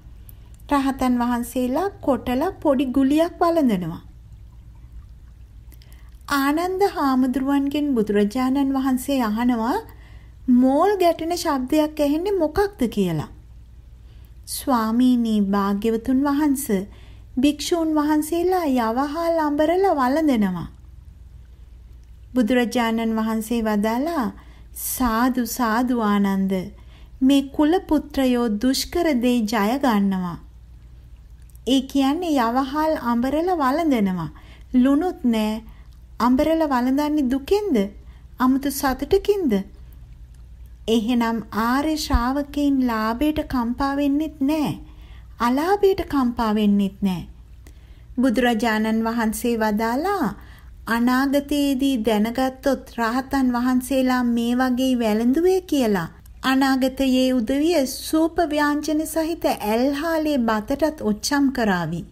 රහතන් වහන්සේලා කොටලා පොඩි ගුලියක් වළඳනවා. ආනන්ද හාමුදුරුවන්ගෙන් බුදුරජාණන් වහන්සේ අහනවා මෝල් ගැටෙන ශබ්දයක් ඇහෙන්නේ මොකක්ද කියලා. ස්වාමීනි භාග්‍යවතුන් වහන්සේ භික්ෂූන් වහන්සේලා යවහල් අඹරලා වළඳනවා. බුදුරජාණන් වහන්සේ වදාලා සාදු සාදු ආනන්ද මේ කුල පුත්‍රයෝ දුෂ්කර දේ ජය ගන්නවා. ඒ කියන්නේ යවහල් අඹරලා වළඳනවා. ලුණුත් නෑ. අඹරලා වළඳන්නේ දුකෙන්ද? අමුතු සතුටකින්ද? එහෙනම් ආර්ය ශ්‍රාවකයන් ලාභයට කම්පා වෙන්නෙත් නෑ. අලාභයට කම්පා වෙන්නෙත් නෑ. බුදුරජාණන් වහන්සේ වදාලා අනාගතයේදී දැනගත්තොත් රහතන් වහන්සේලා මේ වගේ වැළඳුවේ කියලා අනාගතයේ උදවිය සූප ව්‍යාංජන සහිත ඇල්හාලේ බතටත් ඔච්චම් කරાવી.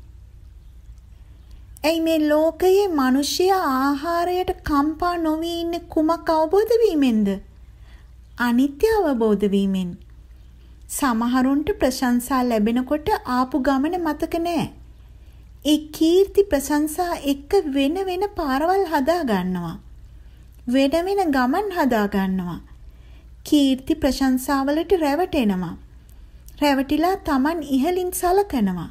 ඇයි මේ ලෝකයේ මිනිසයා ආහාරයට කම්පා නොවී ඉන්නේ කුමක් අවබෝධ වීමෙන්ද? අනිත්‍ය අවබෝධ වීමෙන්. සමහරුන්ට ප්‍රශංසා ලැබෙනකොට ආපු ගමන මතක නැහැ. ඒ කීර්ති ප්‍රශංසා එක්ක වෙන වෙන පාරවල් හදා ගන්නවා. වෙන වෙන ගමන් හදා ගන්නවා. කීර්ති ප්‍රශංසාවලට රැවටෙනවා. රැවටිලා Taman ඉහලින් සලකනවා.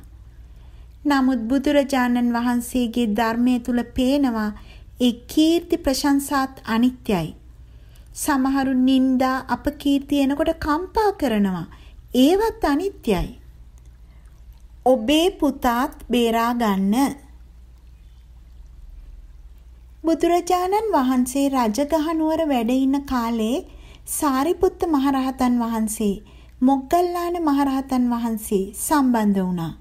නමුත් බුදුරජාණන් වහන්සේගේ ධර්මයේ තුල පේනවා ඒ කීර්ති ප්‍රශංසාත් අනිත්‍යයි. සමහරු නිന്ദා අපකීර්ති එනකොට කම්පා කරනවා. ඒවත් අනිත්‍යයි. ඔබේ පුතාත් බේරා ගන්න. බුදුරජාණන් වහන්සේ රජගහ නුවර වැඩ ඉන්න කාලේ සාරිපුත්ත මහරහතන් වහන්සේ මොග්ගල්ලාන මහරහතන් වහන්සේ සම්බන්ධ වුණා.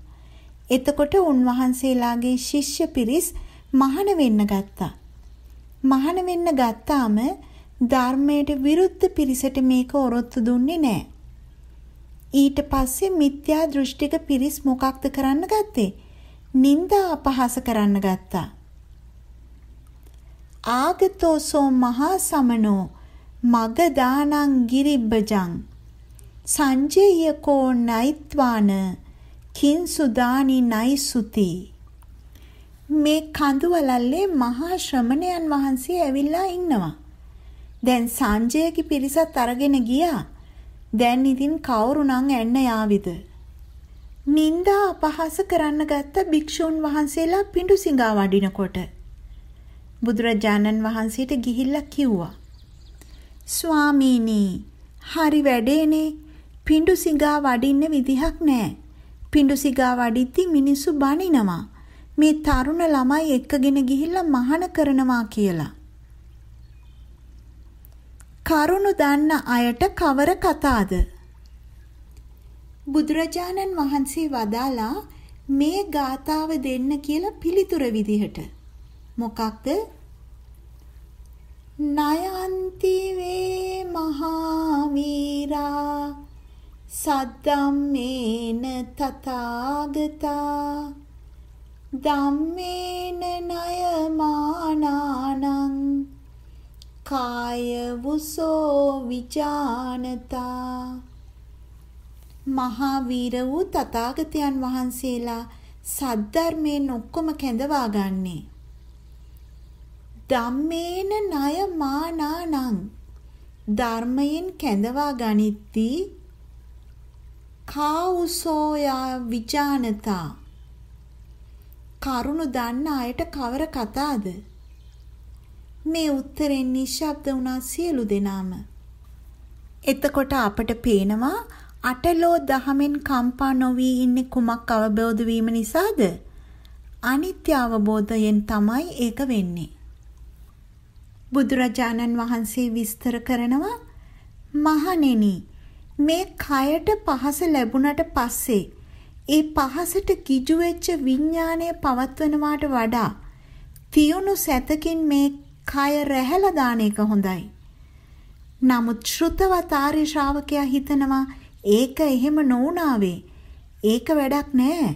එතකොට උන්වහන්සේලාගේ ශිෂ්‍ය පිරිස් මහාන වෙන්න ගත්තා. මහාන වෙන්න ගත්තාම ධර්මයට විරුද්ධ පිරිසට මේක ඔරොත්තු දුන්නේ නැහැ. ඊට පස්සේ මිත්‍යා දෘෂ්ටික පිරිස් මොකක්ද කරන්න ගත්තේ? නිന്ദා අපහාස කරන්න ගත්තා. ආගතෝසෝ මහා සමනෝ මග දානං ගිරිබ්බජං සංජේයකෝ නයිත්වාන කින්සුදානි නයිසුති මේ කඳුවලල්ලේ මහා ශ්‍රමණයන් වහන්සේ ඇවිල්ලා ඉන්නවා. දැන් සංජයගේ පිරිසත් අරගෙන ගියා. දැන් ඉතින් කවුරු නම් එන්න යාවිද? නින්දා අපහාස කරන්න ගත්ත භික්ෂුන් වහන්සේලා පිඬු සිඟා වඩිනකොට බුදුරජාණන් වහන්සේට ගිහිල්ලා කිව්වා ස්වාමීනි හරි වැඩේනේ පිඬු සිඟා වඩින්න විදිහක් නැහැ පිඬු සිඟා වඩිද්දි මිනිස්සු බනිනවා මේ තරුණ ළමයි එක්කගෙන ගිහිල්ලා මහාන කරනවා කියලා කරුණු දන්න අයට කවර කතාද? බුදුරජාණන් වහන්සේ වදාලා මේ ගාතාව දෙන්න කියලා පිළිතුර විදිහට. මොකක්ද? නයන්ති වේ මහාවීරා සද්දම්මේන තථාගතා ධම්මේන නයමානානං කාය වුසෝ විජානතා. මහා වීර වූ තථාගතයන් වහන්සේලා සද්ධර්මයෙන් ඔක්කොම කැඳවා ගන්නේ ධම්මේන ණය මානානං ධර්මයෙන් කැඳවා ගනිද්දී කාඋසෝයා විජානතා කරුණ දන්න අයට කවර කතාද මේ උත්තරෙන් නිශ්ශබ්ද වුණා සියලු දෙනාම. එතකොට අපට පේනවා අටලෝ දහමෙන් කම්පා නොවී ඉන්නේ කුමක් අවබෝධ වීම නිසාද? අනිත්‍ය අවබෝධයෙන් තමයි ඒක වෙන්නේ. බුදුරජාණන් වහන්සේ විස්තර කරනවා මහණෙනි මේ කයට පහස ලැබුණට පස්සේ ඒ පහසට කිජු වෙච්ච විඥාණය පවත්වනවාට වඩා තියුණු සැතකින් මේ කය රැහැලා දාන එක හොඳයි. නමුත් ශ්‍රුතවත් ආර්ය ශ්‍රාවකයා හිතනවා ඒක එහෙම නොඋනාවේ. ඒක වැඩක් නෑ.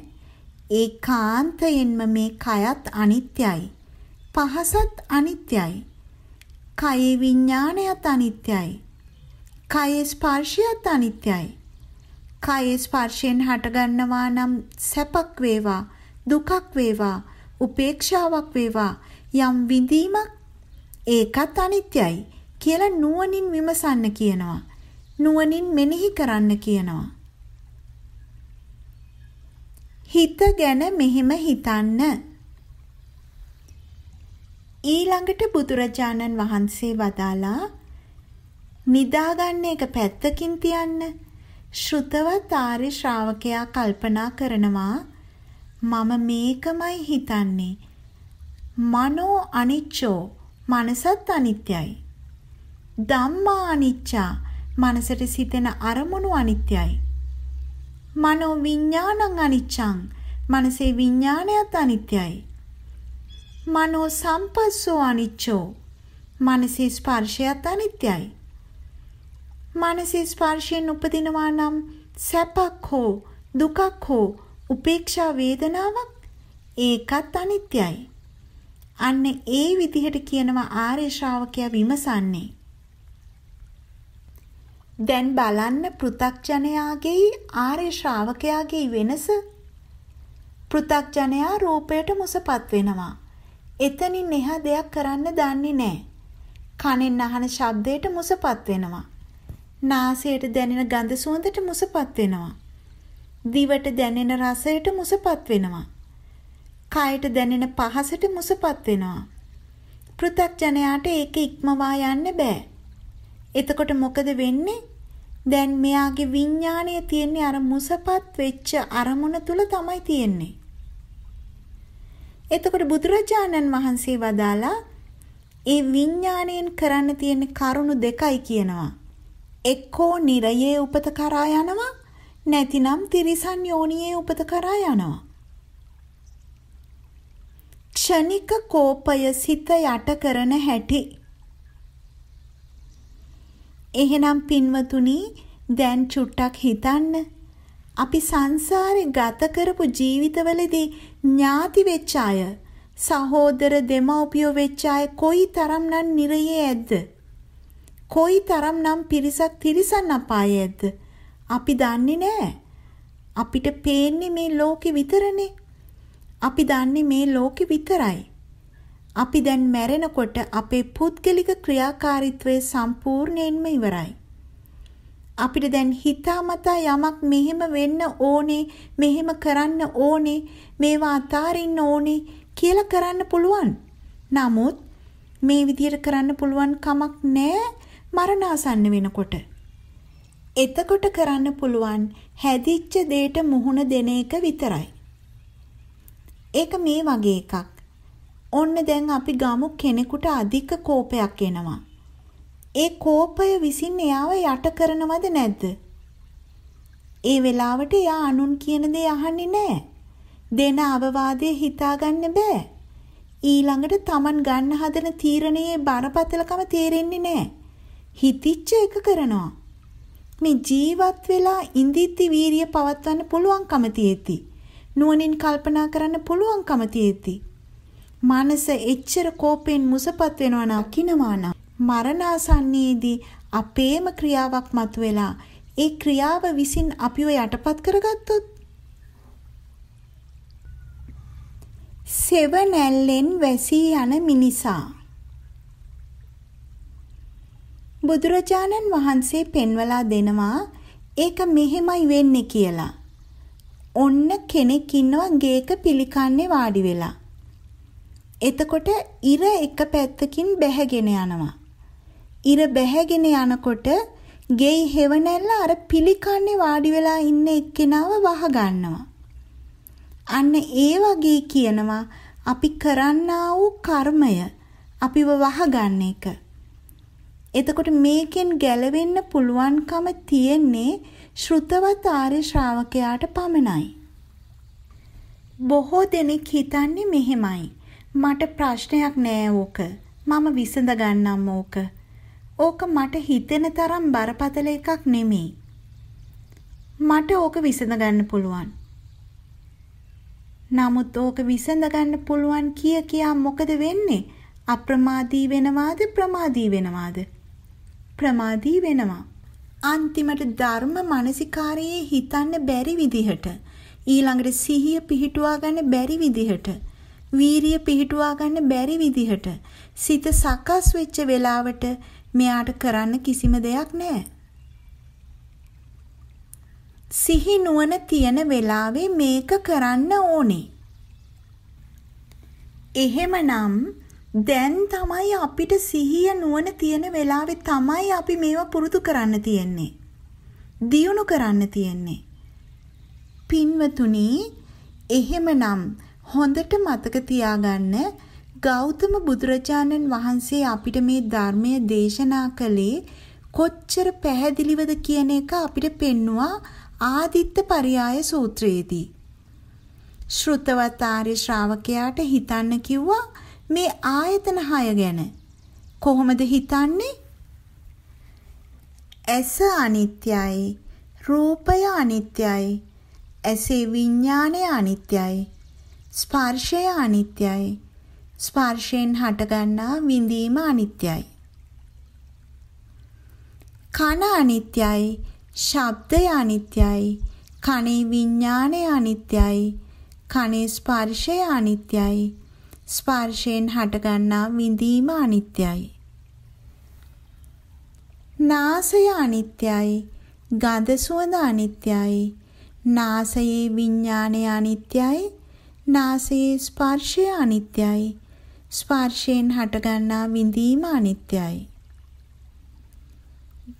ඒකාන්තයෙන්ම මේ කයත් අනිත්‍යයි. පහසත් අනිත්‍යයි. කයේ විඥාණයත් අනිත්‍යයි. කයේ ස්පර්ශයත් අනිත්‍යයි. කයේ ස්පර්ශයෙන් හටගන්නවා නම් සැපක් වේවා දුකක් වේවා උපේක්ෂාවක් වේවා යම් විඳීමක් ඒකත් අනිත්‍යයි කියලා නුවණින් විමසන්න කියනවා. නුවණින් මෙනෙහි කරන්න කියනවා. හිත ගැන මෙහෙම හිතන්න. ඊළඟට බුදුරජාණන් වහන්සේ වදාලා නිදාගන්න එක පැත්තකින් තියන්න. ශ්‍රුතවත් ආර්ය ශ්‍රාවකයා කල්පනා කරනවා මම මේකමයි හිතන්නේ. මනෝ අනිච්චෝ මනසත් අනිත්‍යයි. ධම්මා අනිච්චා මනසට සිතෙන අරමුණු අනිත්‍යයි. මනෝ විඥානං අනිච්චං මනසේ විඥානයත් අනිත්‍යයි. මනෝ සම්පස්සෝ අනිච්චෝ මනසේ ස්පර්ශයත් අනිත්‍යයි. මානසික ස්පර්ශයෙන් උපදිනවා නම් සැපක් හෝ දුකක් හෝ උපේක්ෂා වේදනාවක් ඒකත් අනිත්‍යයි. අන්න ඒ විදිහට කියනවා ආර්ය ශ්‍රාවකයා විමසන්නේ. දැන් බලන්න පෘ탁ජනයාගේ ආර්ය ශ්‍රාවකයාගේ වෙනස. පෘ탁ජනයා රූපයට මුසපත් වෙනවා. එතනින් එහා දෙයක් කරන්න දන්නේ නැහැ. කනෙන් අහන ශබ්දයට මුසපත් වෙනවා. නාසයට දැනෙන ගඳ සුවඳට මුසපත් වෙනවා. දිවට දැනෙන රසයට මුසපත් වෙනවා. කයට දැනෙන පහසට මුසපත් වෙනවා. පෘථග්ජනයාට ඒක ඉක්මවා යන්න බෑ. එතකොට මොකද වෙන්නේ? දැන් මෙයාගේ විඥාණය තියෙන්නේ අර මුසපත් වෙච්ච අරමුණ තුල තමයි තියෙන්නේ. එතකොට බුදුරජාණන් වහන්සේ වදාලා ඒ විඥාණයෙන් කරන්න තියෙන කරුණු දෙකයි කියනවා. එක්කෝ නිරයේ උපත කරා යනවා නැතිනම් තිරිසන් යෝනියේ උපත කරා යනවා. ක්ෂණික කෝපය සිත යට කරන හැටි. එහෙනම් පින්වතුනි දැන් චුට්ටක් හිතන්න අපි සංසාරේ ගත කරපු ජීවිතවලදී ඥාති වෙච්ච අය සහෝදර දෙමව්පියෝ වෙච්ච අය කොයි තරම්නම් නිරයේ ඇද්ද කොයි තරම්නම් පිරිසක් තිරිසන් අපායේ ඇද්ද? අපි දන්නේ නැහැ. අපිට පේන්නේ මේ ලෝකෙ විතරනේ. අපි දන්නේ මේ ලෝකෙ විතරයි. අපි දැන් මැරෙනකොට අපේ පුද්ගලික ක්‍රියාකාරීත්වය සම්පූර්ණයෙන්ම ඉවරයි. අපිට දැන් හිතාමතා යමක් මෙහෙම වෙන්න ඕනේ, මෙහෙම කරන්න ඕනේ, මේවා අතාරින්න ඕනේ කියලා කරන්න පුළුවන්. නමුත් මේ විදිහට කරන්න පුළුවන් කමක් නැහැ මරණාසන්න වෙනකොට. එතකොට කරන්න පුළුවන් හැදිච්ච දෙයට මුහුණ දෙන එක විතරයි. ඒක මේ වගේ එකක්. ඔන්න දැන් අපි ගමු කෙනෙකුට අධික කෝපයක් එනවා. ඒ කෝපය විසින් එයාව යට කරනවද නැද්ද? ඒ වෙලාවට එයා අනුන් කියන දේ අහන්නේ නැහැ. දෙන අවවාදයේ හිතාගන්න බෑ. ඊළඟට Taman ගන්න හදන තීරණයේ බරපතලකම තේරෙන්නේ නැහැ. හිතිච්ච එක කරනවා. මේ ජීවත් වෙලා ඉඳිද්දි වීරිය පවත්වන්න පුළුවන්කම තියෙති. නුවණින් කල්පනා කරන්න පුළුවන්කම තියෙති. මනස එච්චර කෝපෙන් මුසපත් වෙනවා නම් කිනවා නම් මරණාසන්නයේදී අපේම ක්‍රියාවක් මතුවෙලා ඒ ක්‍රියාව විසින් අපිව යටපත් කරගත්තොත් සෙවණැල්ලෙන් වැසී යන මිනිසා බුදුරජාණන් වහන්සේ පෙන්වලා දෙනවා ඒක මෙහෙමයි වෙන්නේ කියලා. ඔන්න කෙනෙක් ඉන්නවා ගේක පිළිකන්නේ වාඩි වෙලා. එතකොට ඉර එක පැත්තකින් බැහැගෙන යනවා. ඉර බැහැගෙන යනකොට ගෙයි හෙවණැල්ල අර පිළිකන්නේ වාඩි වෙලා ඉන්න එක්කෙනාව වහ ගන්නවා. අන්න ඒ වගේ කියනවා අපි කරන්නා වූ කර්මය අපිව වහගන්න එක. එතකොට මේකෙන් ගැලවෙන්න පුළුවන්කම තියෙන්නේ ශ්‍රුතවත් ආර්ය ශ්‍රාවකයාට පමණයි. බොහෝ දෙනෙක් හිතන්නේ මෙහෙමයි. මට ප්‍රශ්නයක් නෑ ඕක. මම විසඳ ගන්නම් ඕක. ඕක මට හිතෙන තරම් බරපතල එකක් නෙමෙයි. මට ඕක විසඳ ගන්න පුළුවන්. නමුත් ඕක විසඳ ගන්න පුළුවන් කිය කියා මොකද වෙන්නේ? අප්‍රමාදී වෙනවාද ප්‍රමාදී වෙනවාද? ප්‍රමාදී වෙනවා. අන්තිමට ධර්ම මානසිකාරයේ හිතන්න බැරි විදිහට ඊළඟට සිහිය පිහිටුවා ගන්න බැරි විදිහට වීරිය පිහිටුවා ගන්න බැරි විදිහට සිත සකස් වෙච්ච වෙලාවට මෙයාට කරන්න කිසිම දෙයක් නැහැ. සිහි නුවණ තියෙන වෙලාවේ මේක කරන්න ඕනේ. එහෙමනම් දැන් තමයි අපිට සිහිය නුවණ තියෙන වෙලාවේ තමයි අපි මේවා පුරුදු කරන්න තියෙන්නේ. දියුණු කරන්න තියෙන්නේ. පින්වතුනි එහෙමනම් හොඳට මතක තියාගන්න ගෞතම බුදුරජාණන් වහන්සේ අපිට මේ ධර්මය දේශනා කළේ කොච්චර පැහැදිලිවද කියන එක අපිට පෙන්නවා ආදිත්ත පරියාය සූත්‍රයේදී ශ්‍රුතවත් ආර්ය ශ්‍රාවකයාට හිතන්න කිව්වා මේ ආයතන හය ගැන. කොහොමද හිතන්නේ? ඇස අනිත්‍යයි, රූපය අනිත්‍යයි, ඇසේ විඥානය අනිත්‍යයි, ස්පර්ශය අනිත්‍යයි, ස්පර්ශයෙන් හටගන්නා විඳීම අනිත්‍යයි. කන අනිත්‍යයි ශබ්දය අනිත්‍යයි. කනේ විඥානය අනිත්‍යයි. කනේ ස්පර්ශය අනිත්‍යයි. ස්පර්ශයෙන් හටගන්නා විඳීම අනිත්‍යයි. නාසය අනිත්‍යයි. ගඳ සුවඳ අනිත්‍යයි. නාසයේ විඥානය අනිත්‍යයි. නාසයේ ස්පර්ශය අනිත්‍යයි. ස්පර්ශයෙන් හටගන්නා විඳීම අනිත්‍යයි.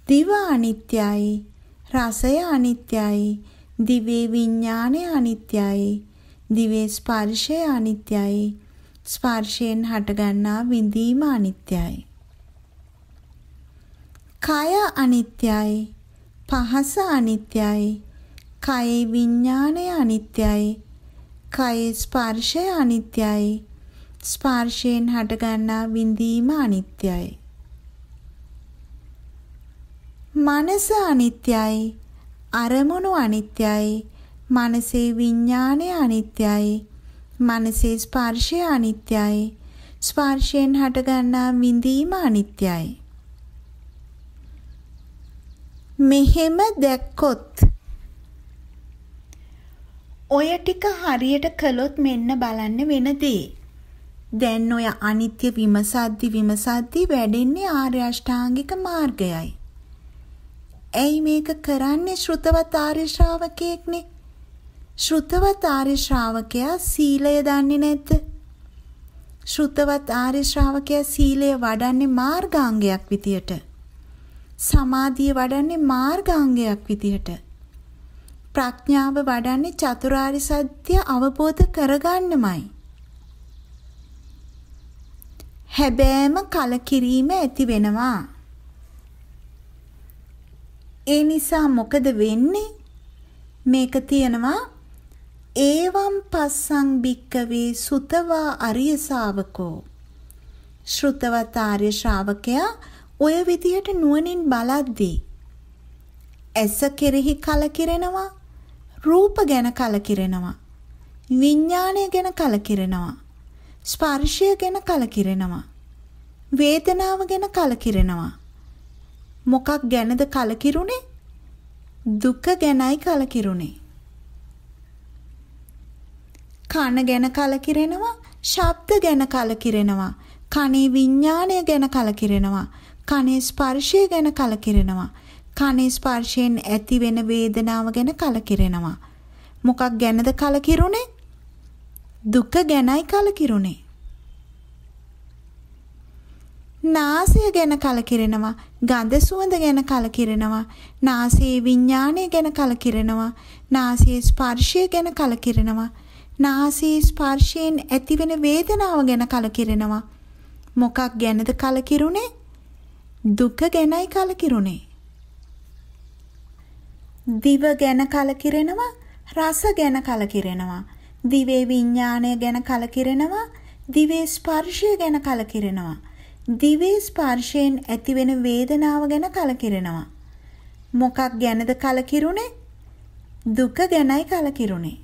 දිව අනිත්‍යයි. රසය අනිත්‍යයි. දිවේ විඥානය අනිත්‍යයි. දිවේ ස්පර්ශය අනිත්‍යයි. ස්පර්ශයෙන් හටගන්නා විඳීම අනිත්‍යයි. කය අනිත්‍යයි. පහස අනිත්‍යයි. කයේ විඥානය අනිත්‍යයි. කයේ ස්පර්ශය අනිත්‍යයි. ස්පර්ශයෙන් හටගන්නා විඳීම අනිත්‍යයි. මනස අනිත්‍යයි. අරමුණු අනිත්‍යයි. මනසේ විඥානය අනිත්‍යයි. මනසේ ස්පර්ශය අනිත්‍යයි. ස්පර්ශයෙන් හටගන්නා විඳීම අනිත්‍යයි. මෙහෙම දැක්කොත් ඔය ටික හරියට කළොත් මෙන්න බලන්න වෙන දේ. දැන් ඔය අනිත්‍ය විමසද්දි විමසද්දි වැඩෙන්නේ ආර්ය අෂ්ටාංගික මාර්ගයයි. ඇයි මේක කරන්නේ ශ්‍රුතවත් ආර්ය ශ්‍රාවකයෙක්නේ? ශ්‍රුතවත් ආර්ය ශ්‍රාවකයා සීලය දන්නේ නැද්ද? ශ්‍රුතවත් ආර්ය ශ්‍රාවකයා සීලය වඩන්නේ මාර්ගාංගයක් විදියට. සමාධිය වඩන්නේ මාර්ගාංගයක් විදියට. ප්‍රඥාව වඩන්නේ චතුරාර්ය සත්‍ය අවබෝධ කරගන්නමයි. හැබෑම කලකිරීම ඇති වෙනවා. ඒ නිසා මොකද වෙන්නේ? මේක තියනවා ඒවම් පස්සං භික්කවේ සුතවා අරිය ශාවකෝ. ශ්‍රුතවත් ආර්ය ශ්‍රාවකයා ඔය විදියට නුවණින් බලද්දී ඇස කෙරෙහි කලකිරෙනවා රූප ගැන කලකිරෙනවා විඥාණය ගැන කලකිරෙනවා ස්පර්ශය ගැන කලකිරෙනවා වේදනාව ගැන කලකිරෙනවා මොකක් ගැනද කලකිරුනේ? දුක ගැනයි කලකිරුනේ. කන ගැන කලකිරෙනවා, ශබ්ද ගැන කලකිරෙනවා, කනේ විඥාණය ගැන කලකිරෙනවා, කනේ ස්පර්ශය ගැන කලකිරෙනවා, කනේ ස්පර්ශයෙන් ඇති වෙන වේදනාව ගැන කලකිරෙනවා. මොකක් ගැනද කලකිරුනේ? දුක ගැනයි කලකිරුනේ. නාසය ගැන කලකිරෙනවා. ගඳ සුවඳ ගැන කලකිරෙනවා. නාසයේ විඥාණය ගැන කලකිරෙනවා. නාසයේ ස්පර්ශය ගැන කලකිරෙනවා. නාසයේ ස්පර්ශයෙන් ඇතිවෙන වේදනාව ගැන කලකිරෙනවා. මොකක් ගැනද කලකිරුනේ? දුක ගැනයි කලකිරුනේ. දිව ගැන කලකිරෙනවා, රස ගැන කලකිරෙනවා. දිවේ විඥාණය ගැන කලකිරෙනවා, දිවේ ස්පර්ශය ගැන කලකිරෙනවා. දිවේ ස්පර්ශයෙන් ඇතිවෙන වේදනාව ගැන කලකිරෙනවා. මොකක් ගැනද කලකිරුනේ? දුක ගැනයි කලකිරුනේ.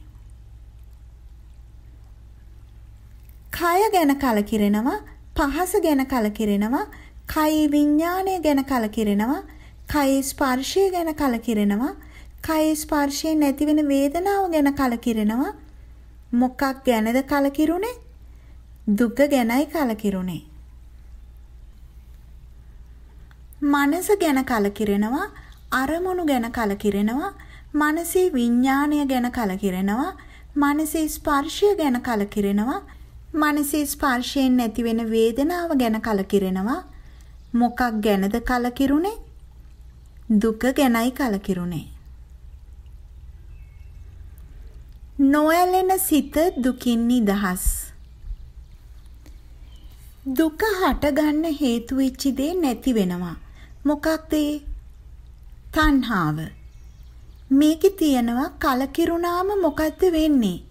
කය ගැන කලකිරෙනවා, පහස ගැන කලකිරෙනවා, කයි විඥාණය ගැන කලකිරෙනවා, කයි ස්පර්ශය ගැන කලකිරෙනවා, කයි ස්පර්ශයෙන් ඇතිවෙන වේදනාව ගැන කලකිරෙනවා. මොකක් ගැනද කලකිරුනේ? දුක ගැනයි කලකිරුනේ. මනස ගැන කලකිරෙනවා අරමුණු ගැන කලකිරෙනවා මනසේ විඥාණය ගැන කලකිරෙනවා මනසේ ස්පර්ශය ගැන කලකිරෙනවා මනසේ ස්පර්ශයෙන් නැතිවෙන වේදනාව ගැන කලකිරෙනවා මොකක් ගැනද කලකිරුනේ දුක ගැනයි කලකිරුනේ නොඇලෙන සිත දුකින් නිදහස් දුක හටගන්න හේතු වෙච්ච දේ නැති වෙනවා මොකක්ද ඒ? තණ්හාව. මේකේ තියෙනවා කලකිරුණාම මොකද්ද වෙන්නේ?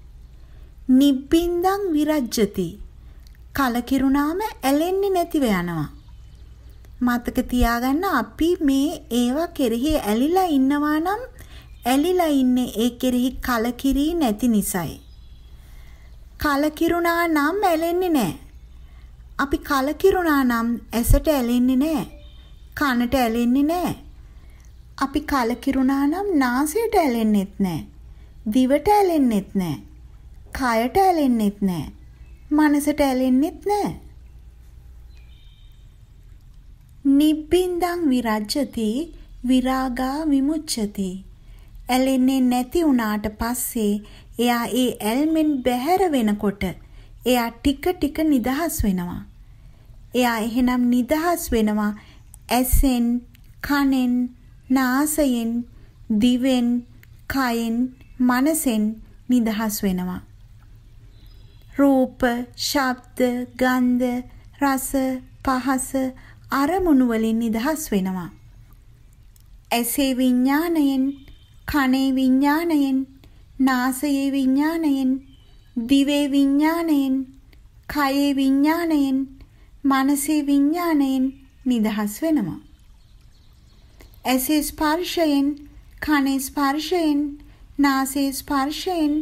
නිබ්බින්දං විරජ්‍යති. කලකිරුණාම ඇලෙන්නේ නැතිව යනවා. මතක තියාගන්න අපි මේ ඒවා කෙරෙහි ඇලිලා ඉන්නවා නම් ඇලිලා ඉන්නේ ඒ කෙරෙහි කලකිරී නැති නිසායි. කලකිරුණා නම් ඇලෙන්නේ නැහැ. අපි කලකිරුණා නම් ඇසට ඇලෙන්නේ නැහැ. කනට ඇලෙන්නේ නැහැ. අපි කලකිරුණා නම් නාසයට ඇලෙන්නෙත් නැහැ. දිවට ඇලෙන්නෙත් නැහැ. කයට ඇලෙන්නෙත් නැහැ. මනසට ඇලෙන්නෙත් නැහැ. නිබ්බින්දං විරජ්‍යති විරාගා විමුච්ඡති. ඇලෙන්නේ නැති වුණාට පස්සේ එයා ඒ ඇල්මෙන් බැහැර වෙනකොට එයා ටික ටික නිදහස් වෙනවා. එයා එහෙනම් නිදහස් වෙනවා ඇසෙන්, කනෙන්, නාසයෙන්, දිවෙන්, කයෙන්, මනසෙන් නිදහස් වෙනවා. රූප, ශබ්ද, ගන්ධ, රස, පහස අරමුණු වලින් නිදහස් වෙනවා. ඇසේ විඥාණයෙන්, කනේ විඥාණයෙන්, නාසයේ විඥාණයෙන්, දිවේ විඥාණයෙන්, කයේ විඥාණයෙන්, මනසේ විඥාණයෙන් නිදහස් වෙනවා. ඇසේ ස්පර්ශයෙන්, කනේ ස්පර්ශයෙන්, නාසයේ ස්පර්ශයෙන්,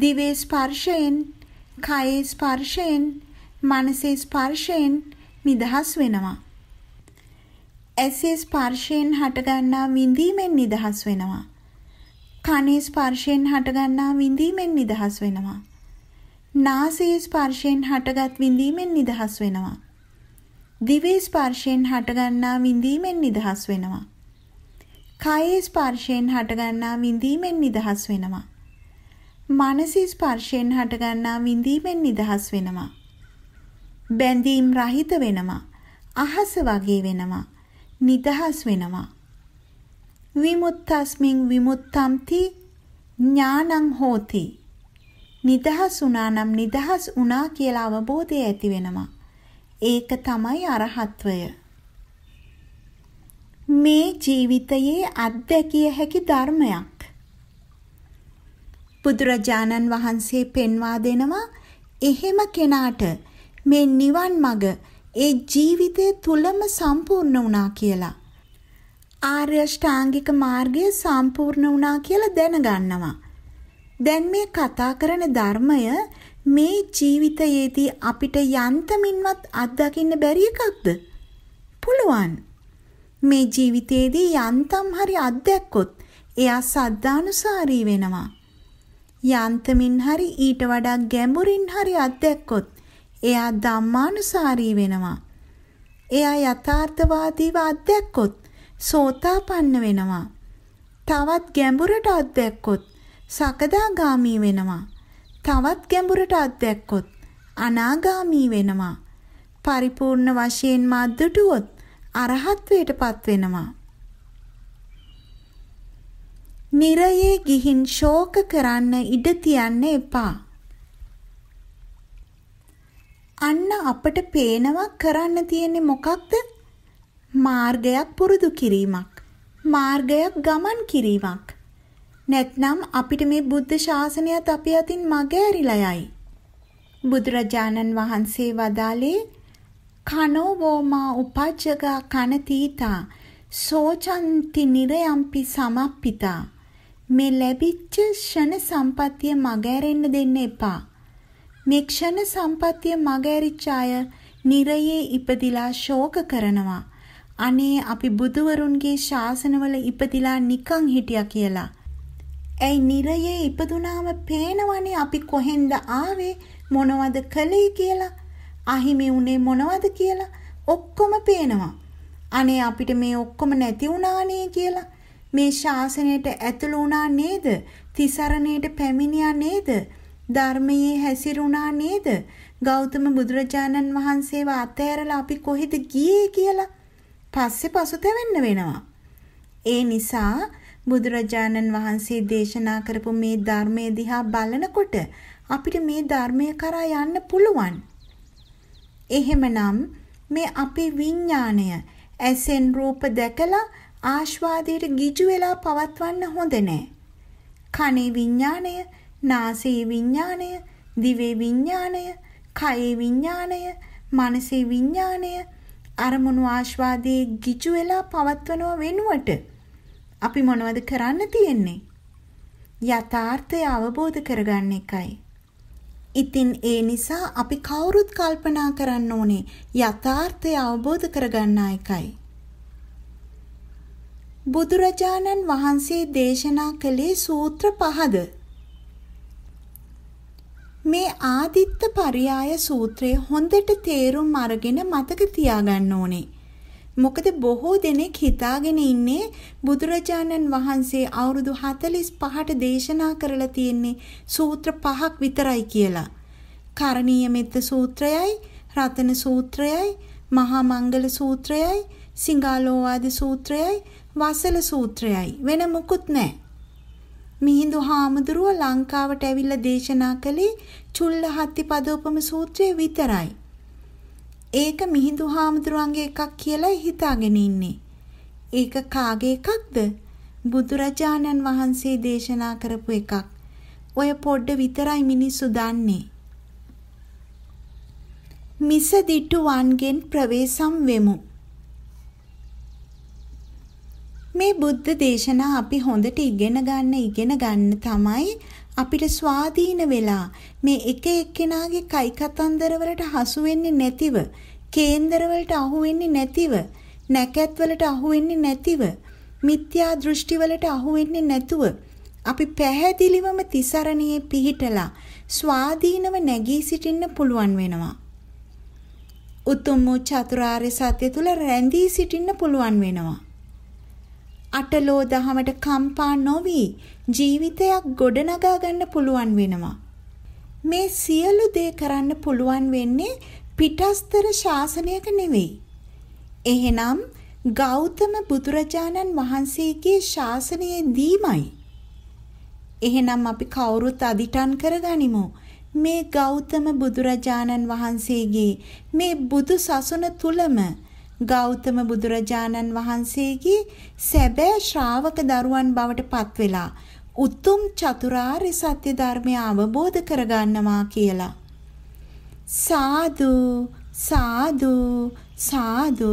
දිවේ ස්පර්ශයෙන්, කයේ ස්පර්ශයෙන්, මනසේ ස්පර්ශයෙන් නිදහස් වෙනවා. ඇසේ ස්පර්ශයෙන් හටගන්නා විඳීමෙන් නිදහස් වෙනවා. කනේ ස්පර්ශයෙන් හටගන්නා විඳීමෙන් නිදහස් වෙනවා. නාසයේ ස්පර්ශයෙන් හටගත් විඳීමෙන් නිදහස් වෙනවා. දිවේ ස්පර්ශයෙන් හටගන්නා විඳීමෙන් නිදහස් වෙනවා. කයේ ස්පර්ශයෙන් හටගන්නා විඳීමෙන් නිදහස් වෙනවා. මනසේ ස්පර්ශයෙන් හටගන්නා විඳීමෙන් නිදහස් වෙනවා. බැඳීම් රහිත වෙනවා. අහස වගේ වෙනවා. නිදහස් වෙනවා. විමුත්තස්මින් විමුත්තම්ති ඥානං හෝති. නිදහස් වුණා නම් නිදහස් වුණා කියලා අවබෝධය ඇති වෙනවා. ඒක තමයි අරහත්වය. මේ ජීවිතයේ අත්දැකිය හැකි ධර්මයක්. බුදුරජාණන් වහන්සේ පෙන්වා දෙනවා එහෙම කෙනාට මේ නිවන් මඟ ඒ ජීවිතය තුලම සම්පූර්ණ වුණා කියලා. ආර්ය ෂ්ටාංගික මාර්ගය සම්පූර්ණ වුණා කියලා දැනගන්නවා. දැන් මේ කතා කරන ධර්මය මේ ජීවිතයේදී අපිට යන්තමින්වත් අත්දකින්න බැරි එකක්ද? පුළුවන්. මේ ජීවිතයේදී යන්තම් හරි අත්දැක්කොත් එයා සද්ධානුසාරී වෙනවා. යන්තමින් හරි ඊට වඩා ගැඹුරින් හරි අත්දැක්කොත් එයා ධම්මානුසාරී වෙනවා. එයා යථාර්ථවාදීව අත්දැක්කොත් සෝතාපන්න වෙනවා. තවත් ගැඹුරට අත්දැක්කොත් සකදාගාමී වෙනවා. තවත් ගැඹුරට අත්දැක්කොත් අනාගාමී වෙනවා. පරිපූර්ණ වශයෙන්ම අද්දුටුවොත් අරහත්වයටපත් වෙනවා. නිරයේ ගිහින් ශෝක කරන්න ඉඩ තියන්න එපා. අන්න අපට පේනවා කරන්න තියෙන්නේ මොකක්ද? මාර්ගයක් පුරුදු කිරීමක්. මාර්ගයක් ගමන් කිරීමක්. නැත්නම් අපිට මේ බුද්ධ ශාසනයත් අපි අතින් මගහැරිලා යයි. බුදුරජාණන් වහන්සේ වදාළේ කනෝ වෝමා උපජ්ජගා කනතීතා සෝචන්ති නිරයම්පි සමප්පිතා මේ ලැබිච්ච ෂණ සම්පත්තිය මගහැරෙන්න දෙන්න එපා. මේ ක්ෂණ සම්පත්තිය මගහැරිච්ච අය නිරයේ ඉපදිලා ශෝක කරනවා. අනේ අපි බුදුවරුන්ගේ ශාසනවල ඉපදිලා නිකන් හිටියා කියලා. ඇයි නිරයේ ඉපදුනාම පේනවනේ අපි කොහෙන්ද ආවේ මොනවද කළේ කියලා අහිමි උනේ මොනවද කියලා ඔක්කොම පේනවා. අනේ අපිට මේ ඔක්කොම නැති වුණානේ කියලා මේ ශාසනයට ඇතුළු වුණා නේද? තිසරණයට පැමිණියා නේද? ධර්මයේ හැසිරුණා නේද? ගෞතම බුදුරජාණන් වහන්සේව අතෑරලා අපි කොහෙද ගියේ කියලා පස්සේ පසුතැවෙන්න වෙනවා. ඒ නිසා බුදුරජාණන් වහන්සේ දේශනා කරපු මේ ධර්මයේ දිහා බලනකොට අපිට මේ ධර්මය කරා යන්න පුළුවන්. එහෙමනම් මේ අපේ විඥාණය ඇසෙන් රූප දැකලා ආස්වාදයට ගිජු වෙලා පවත්වන්න හොඳ නෑ. කනේ විඥාණය, නාසයේ විඥාණය, දිවේ විඥාණය, කයේ විඥාණය, මනසේ විඥාණය අරමුණු ආස්වාදයේ ගිජු වෙලා පවත්වනව වෙනුවට අපි මොනවද කරන්න තියෙන්නේ? යථාර්ථය අවබෝධ කරගන්න එකයි. ඉතින් ඒ නිසා අපි කවුරුත් කල්පනා කරන්න ඕනේ යථාර්ථය අවබෝධ කරගන්න එකයි. බුදුරජාණන් වහන්සේ දේශනා කළේ සූත්‍ර පහද. මේ ආදිත්ත පරියාය සූත්‍රය හොඳට තේරුම් අරගෙන මතක තියාගන්න ඕනේ. මොකද බොහෝ දෙනෙක් හිතාගෙන ඉන්නේ බුදුරජාණන් වහන්සේ අවුරුදු 45ට දේශනා කරලා තියෙන්නේ සූත්‍ර පහක් විතරයි කියලා. කරණීය මෙත්ත සූත්‍රයයි, රතන සූත්‍රයයි, මහා මංගල සූත්‍රයයි, සිංගාලෝවාද සූත්‍රයයි, වසල සූත්‍රයයි වෙන මුකුත් නැහැ. මිහිඳු හාමුදුරුව ලංකාවට ඇවිල්ලා දේශනා කළේ චුල්ලහත්ති පදෝපම සූත්‍රය විතරයි. ඒක මිහිඳු හාමුදුරුවන්ගේ එකක් කියලා හිතාගෙන ඉන්නේ. ඒක කාගේ එකක්ද? බුදුරජාණන් වහන්සේ දේශනා කරපු එකක්. ඔය පොඩ්ඩ විතරයි මිනිස්සු දන්නේ. මිස දිටුවන්ගෙන් ප්‍රවේශම් වෙමු. මේ බුද්ධ දේශනා අපි හොඳට ඉගෙන ගන්න ඉගෙන ගන්න තමයි අපිට ස්වාධීන වෙලා මේ එක එක්කෙනාගේ කයි කතන්දර වලට හසු වෙන්නේ නැතිව, කේන්දර වලට අහු වෙන්නේ නැතිව, නැකත් වලට අහු වෙන්නේ නැතිව, මිත්‍යා දෘෂ්ටි වලට අහු වෙන්නේ නැතුව අපි පැහැදිලිවම තිසරණයේ පිහිටලා ස්වාධීනව නැගී සිටින්න පුළුවන් වෙනවා. උතුම් වූ චතුරාර්ය සත්‍ය තුල රැඳී සිටින්න පුළුවන් වෙනවා. අටලෝ දහමට කම්පා නොවි ජීවිතයක් ගොඩනගා ගන්න පුළුවන් වෙනවා. මේ සියලු දේ කරන්න පුළුවන් වෙන්නේ පිටස්තර ශාසනයක නෙවෙයි. එහෙනම් ගෞතම බුදුරජාණන් වහන්සේගේ ශාසනයේ දීමයි. එහෙනම් අපි කවුරුත් අදිටන් කරගනිමු. මේ ගෞතම බුදුරජාණන් වහන්සේගේ මේ බුදු සසුන තුලම ගෞතම බුදුරජාණන් වහන්සේගේ සැබෑ ශ්‍රාවක දරුවන් බවට පත් වෙලා උතුම් චතුරාර්ය සත්‍ය ධර්මය අවබෝධ කරගන්නවා කියලා. සාදු සාදු සාදු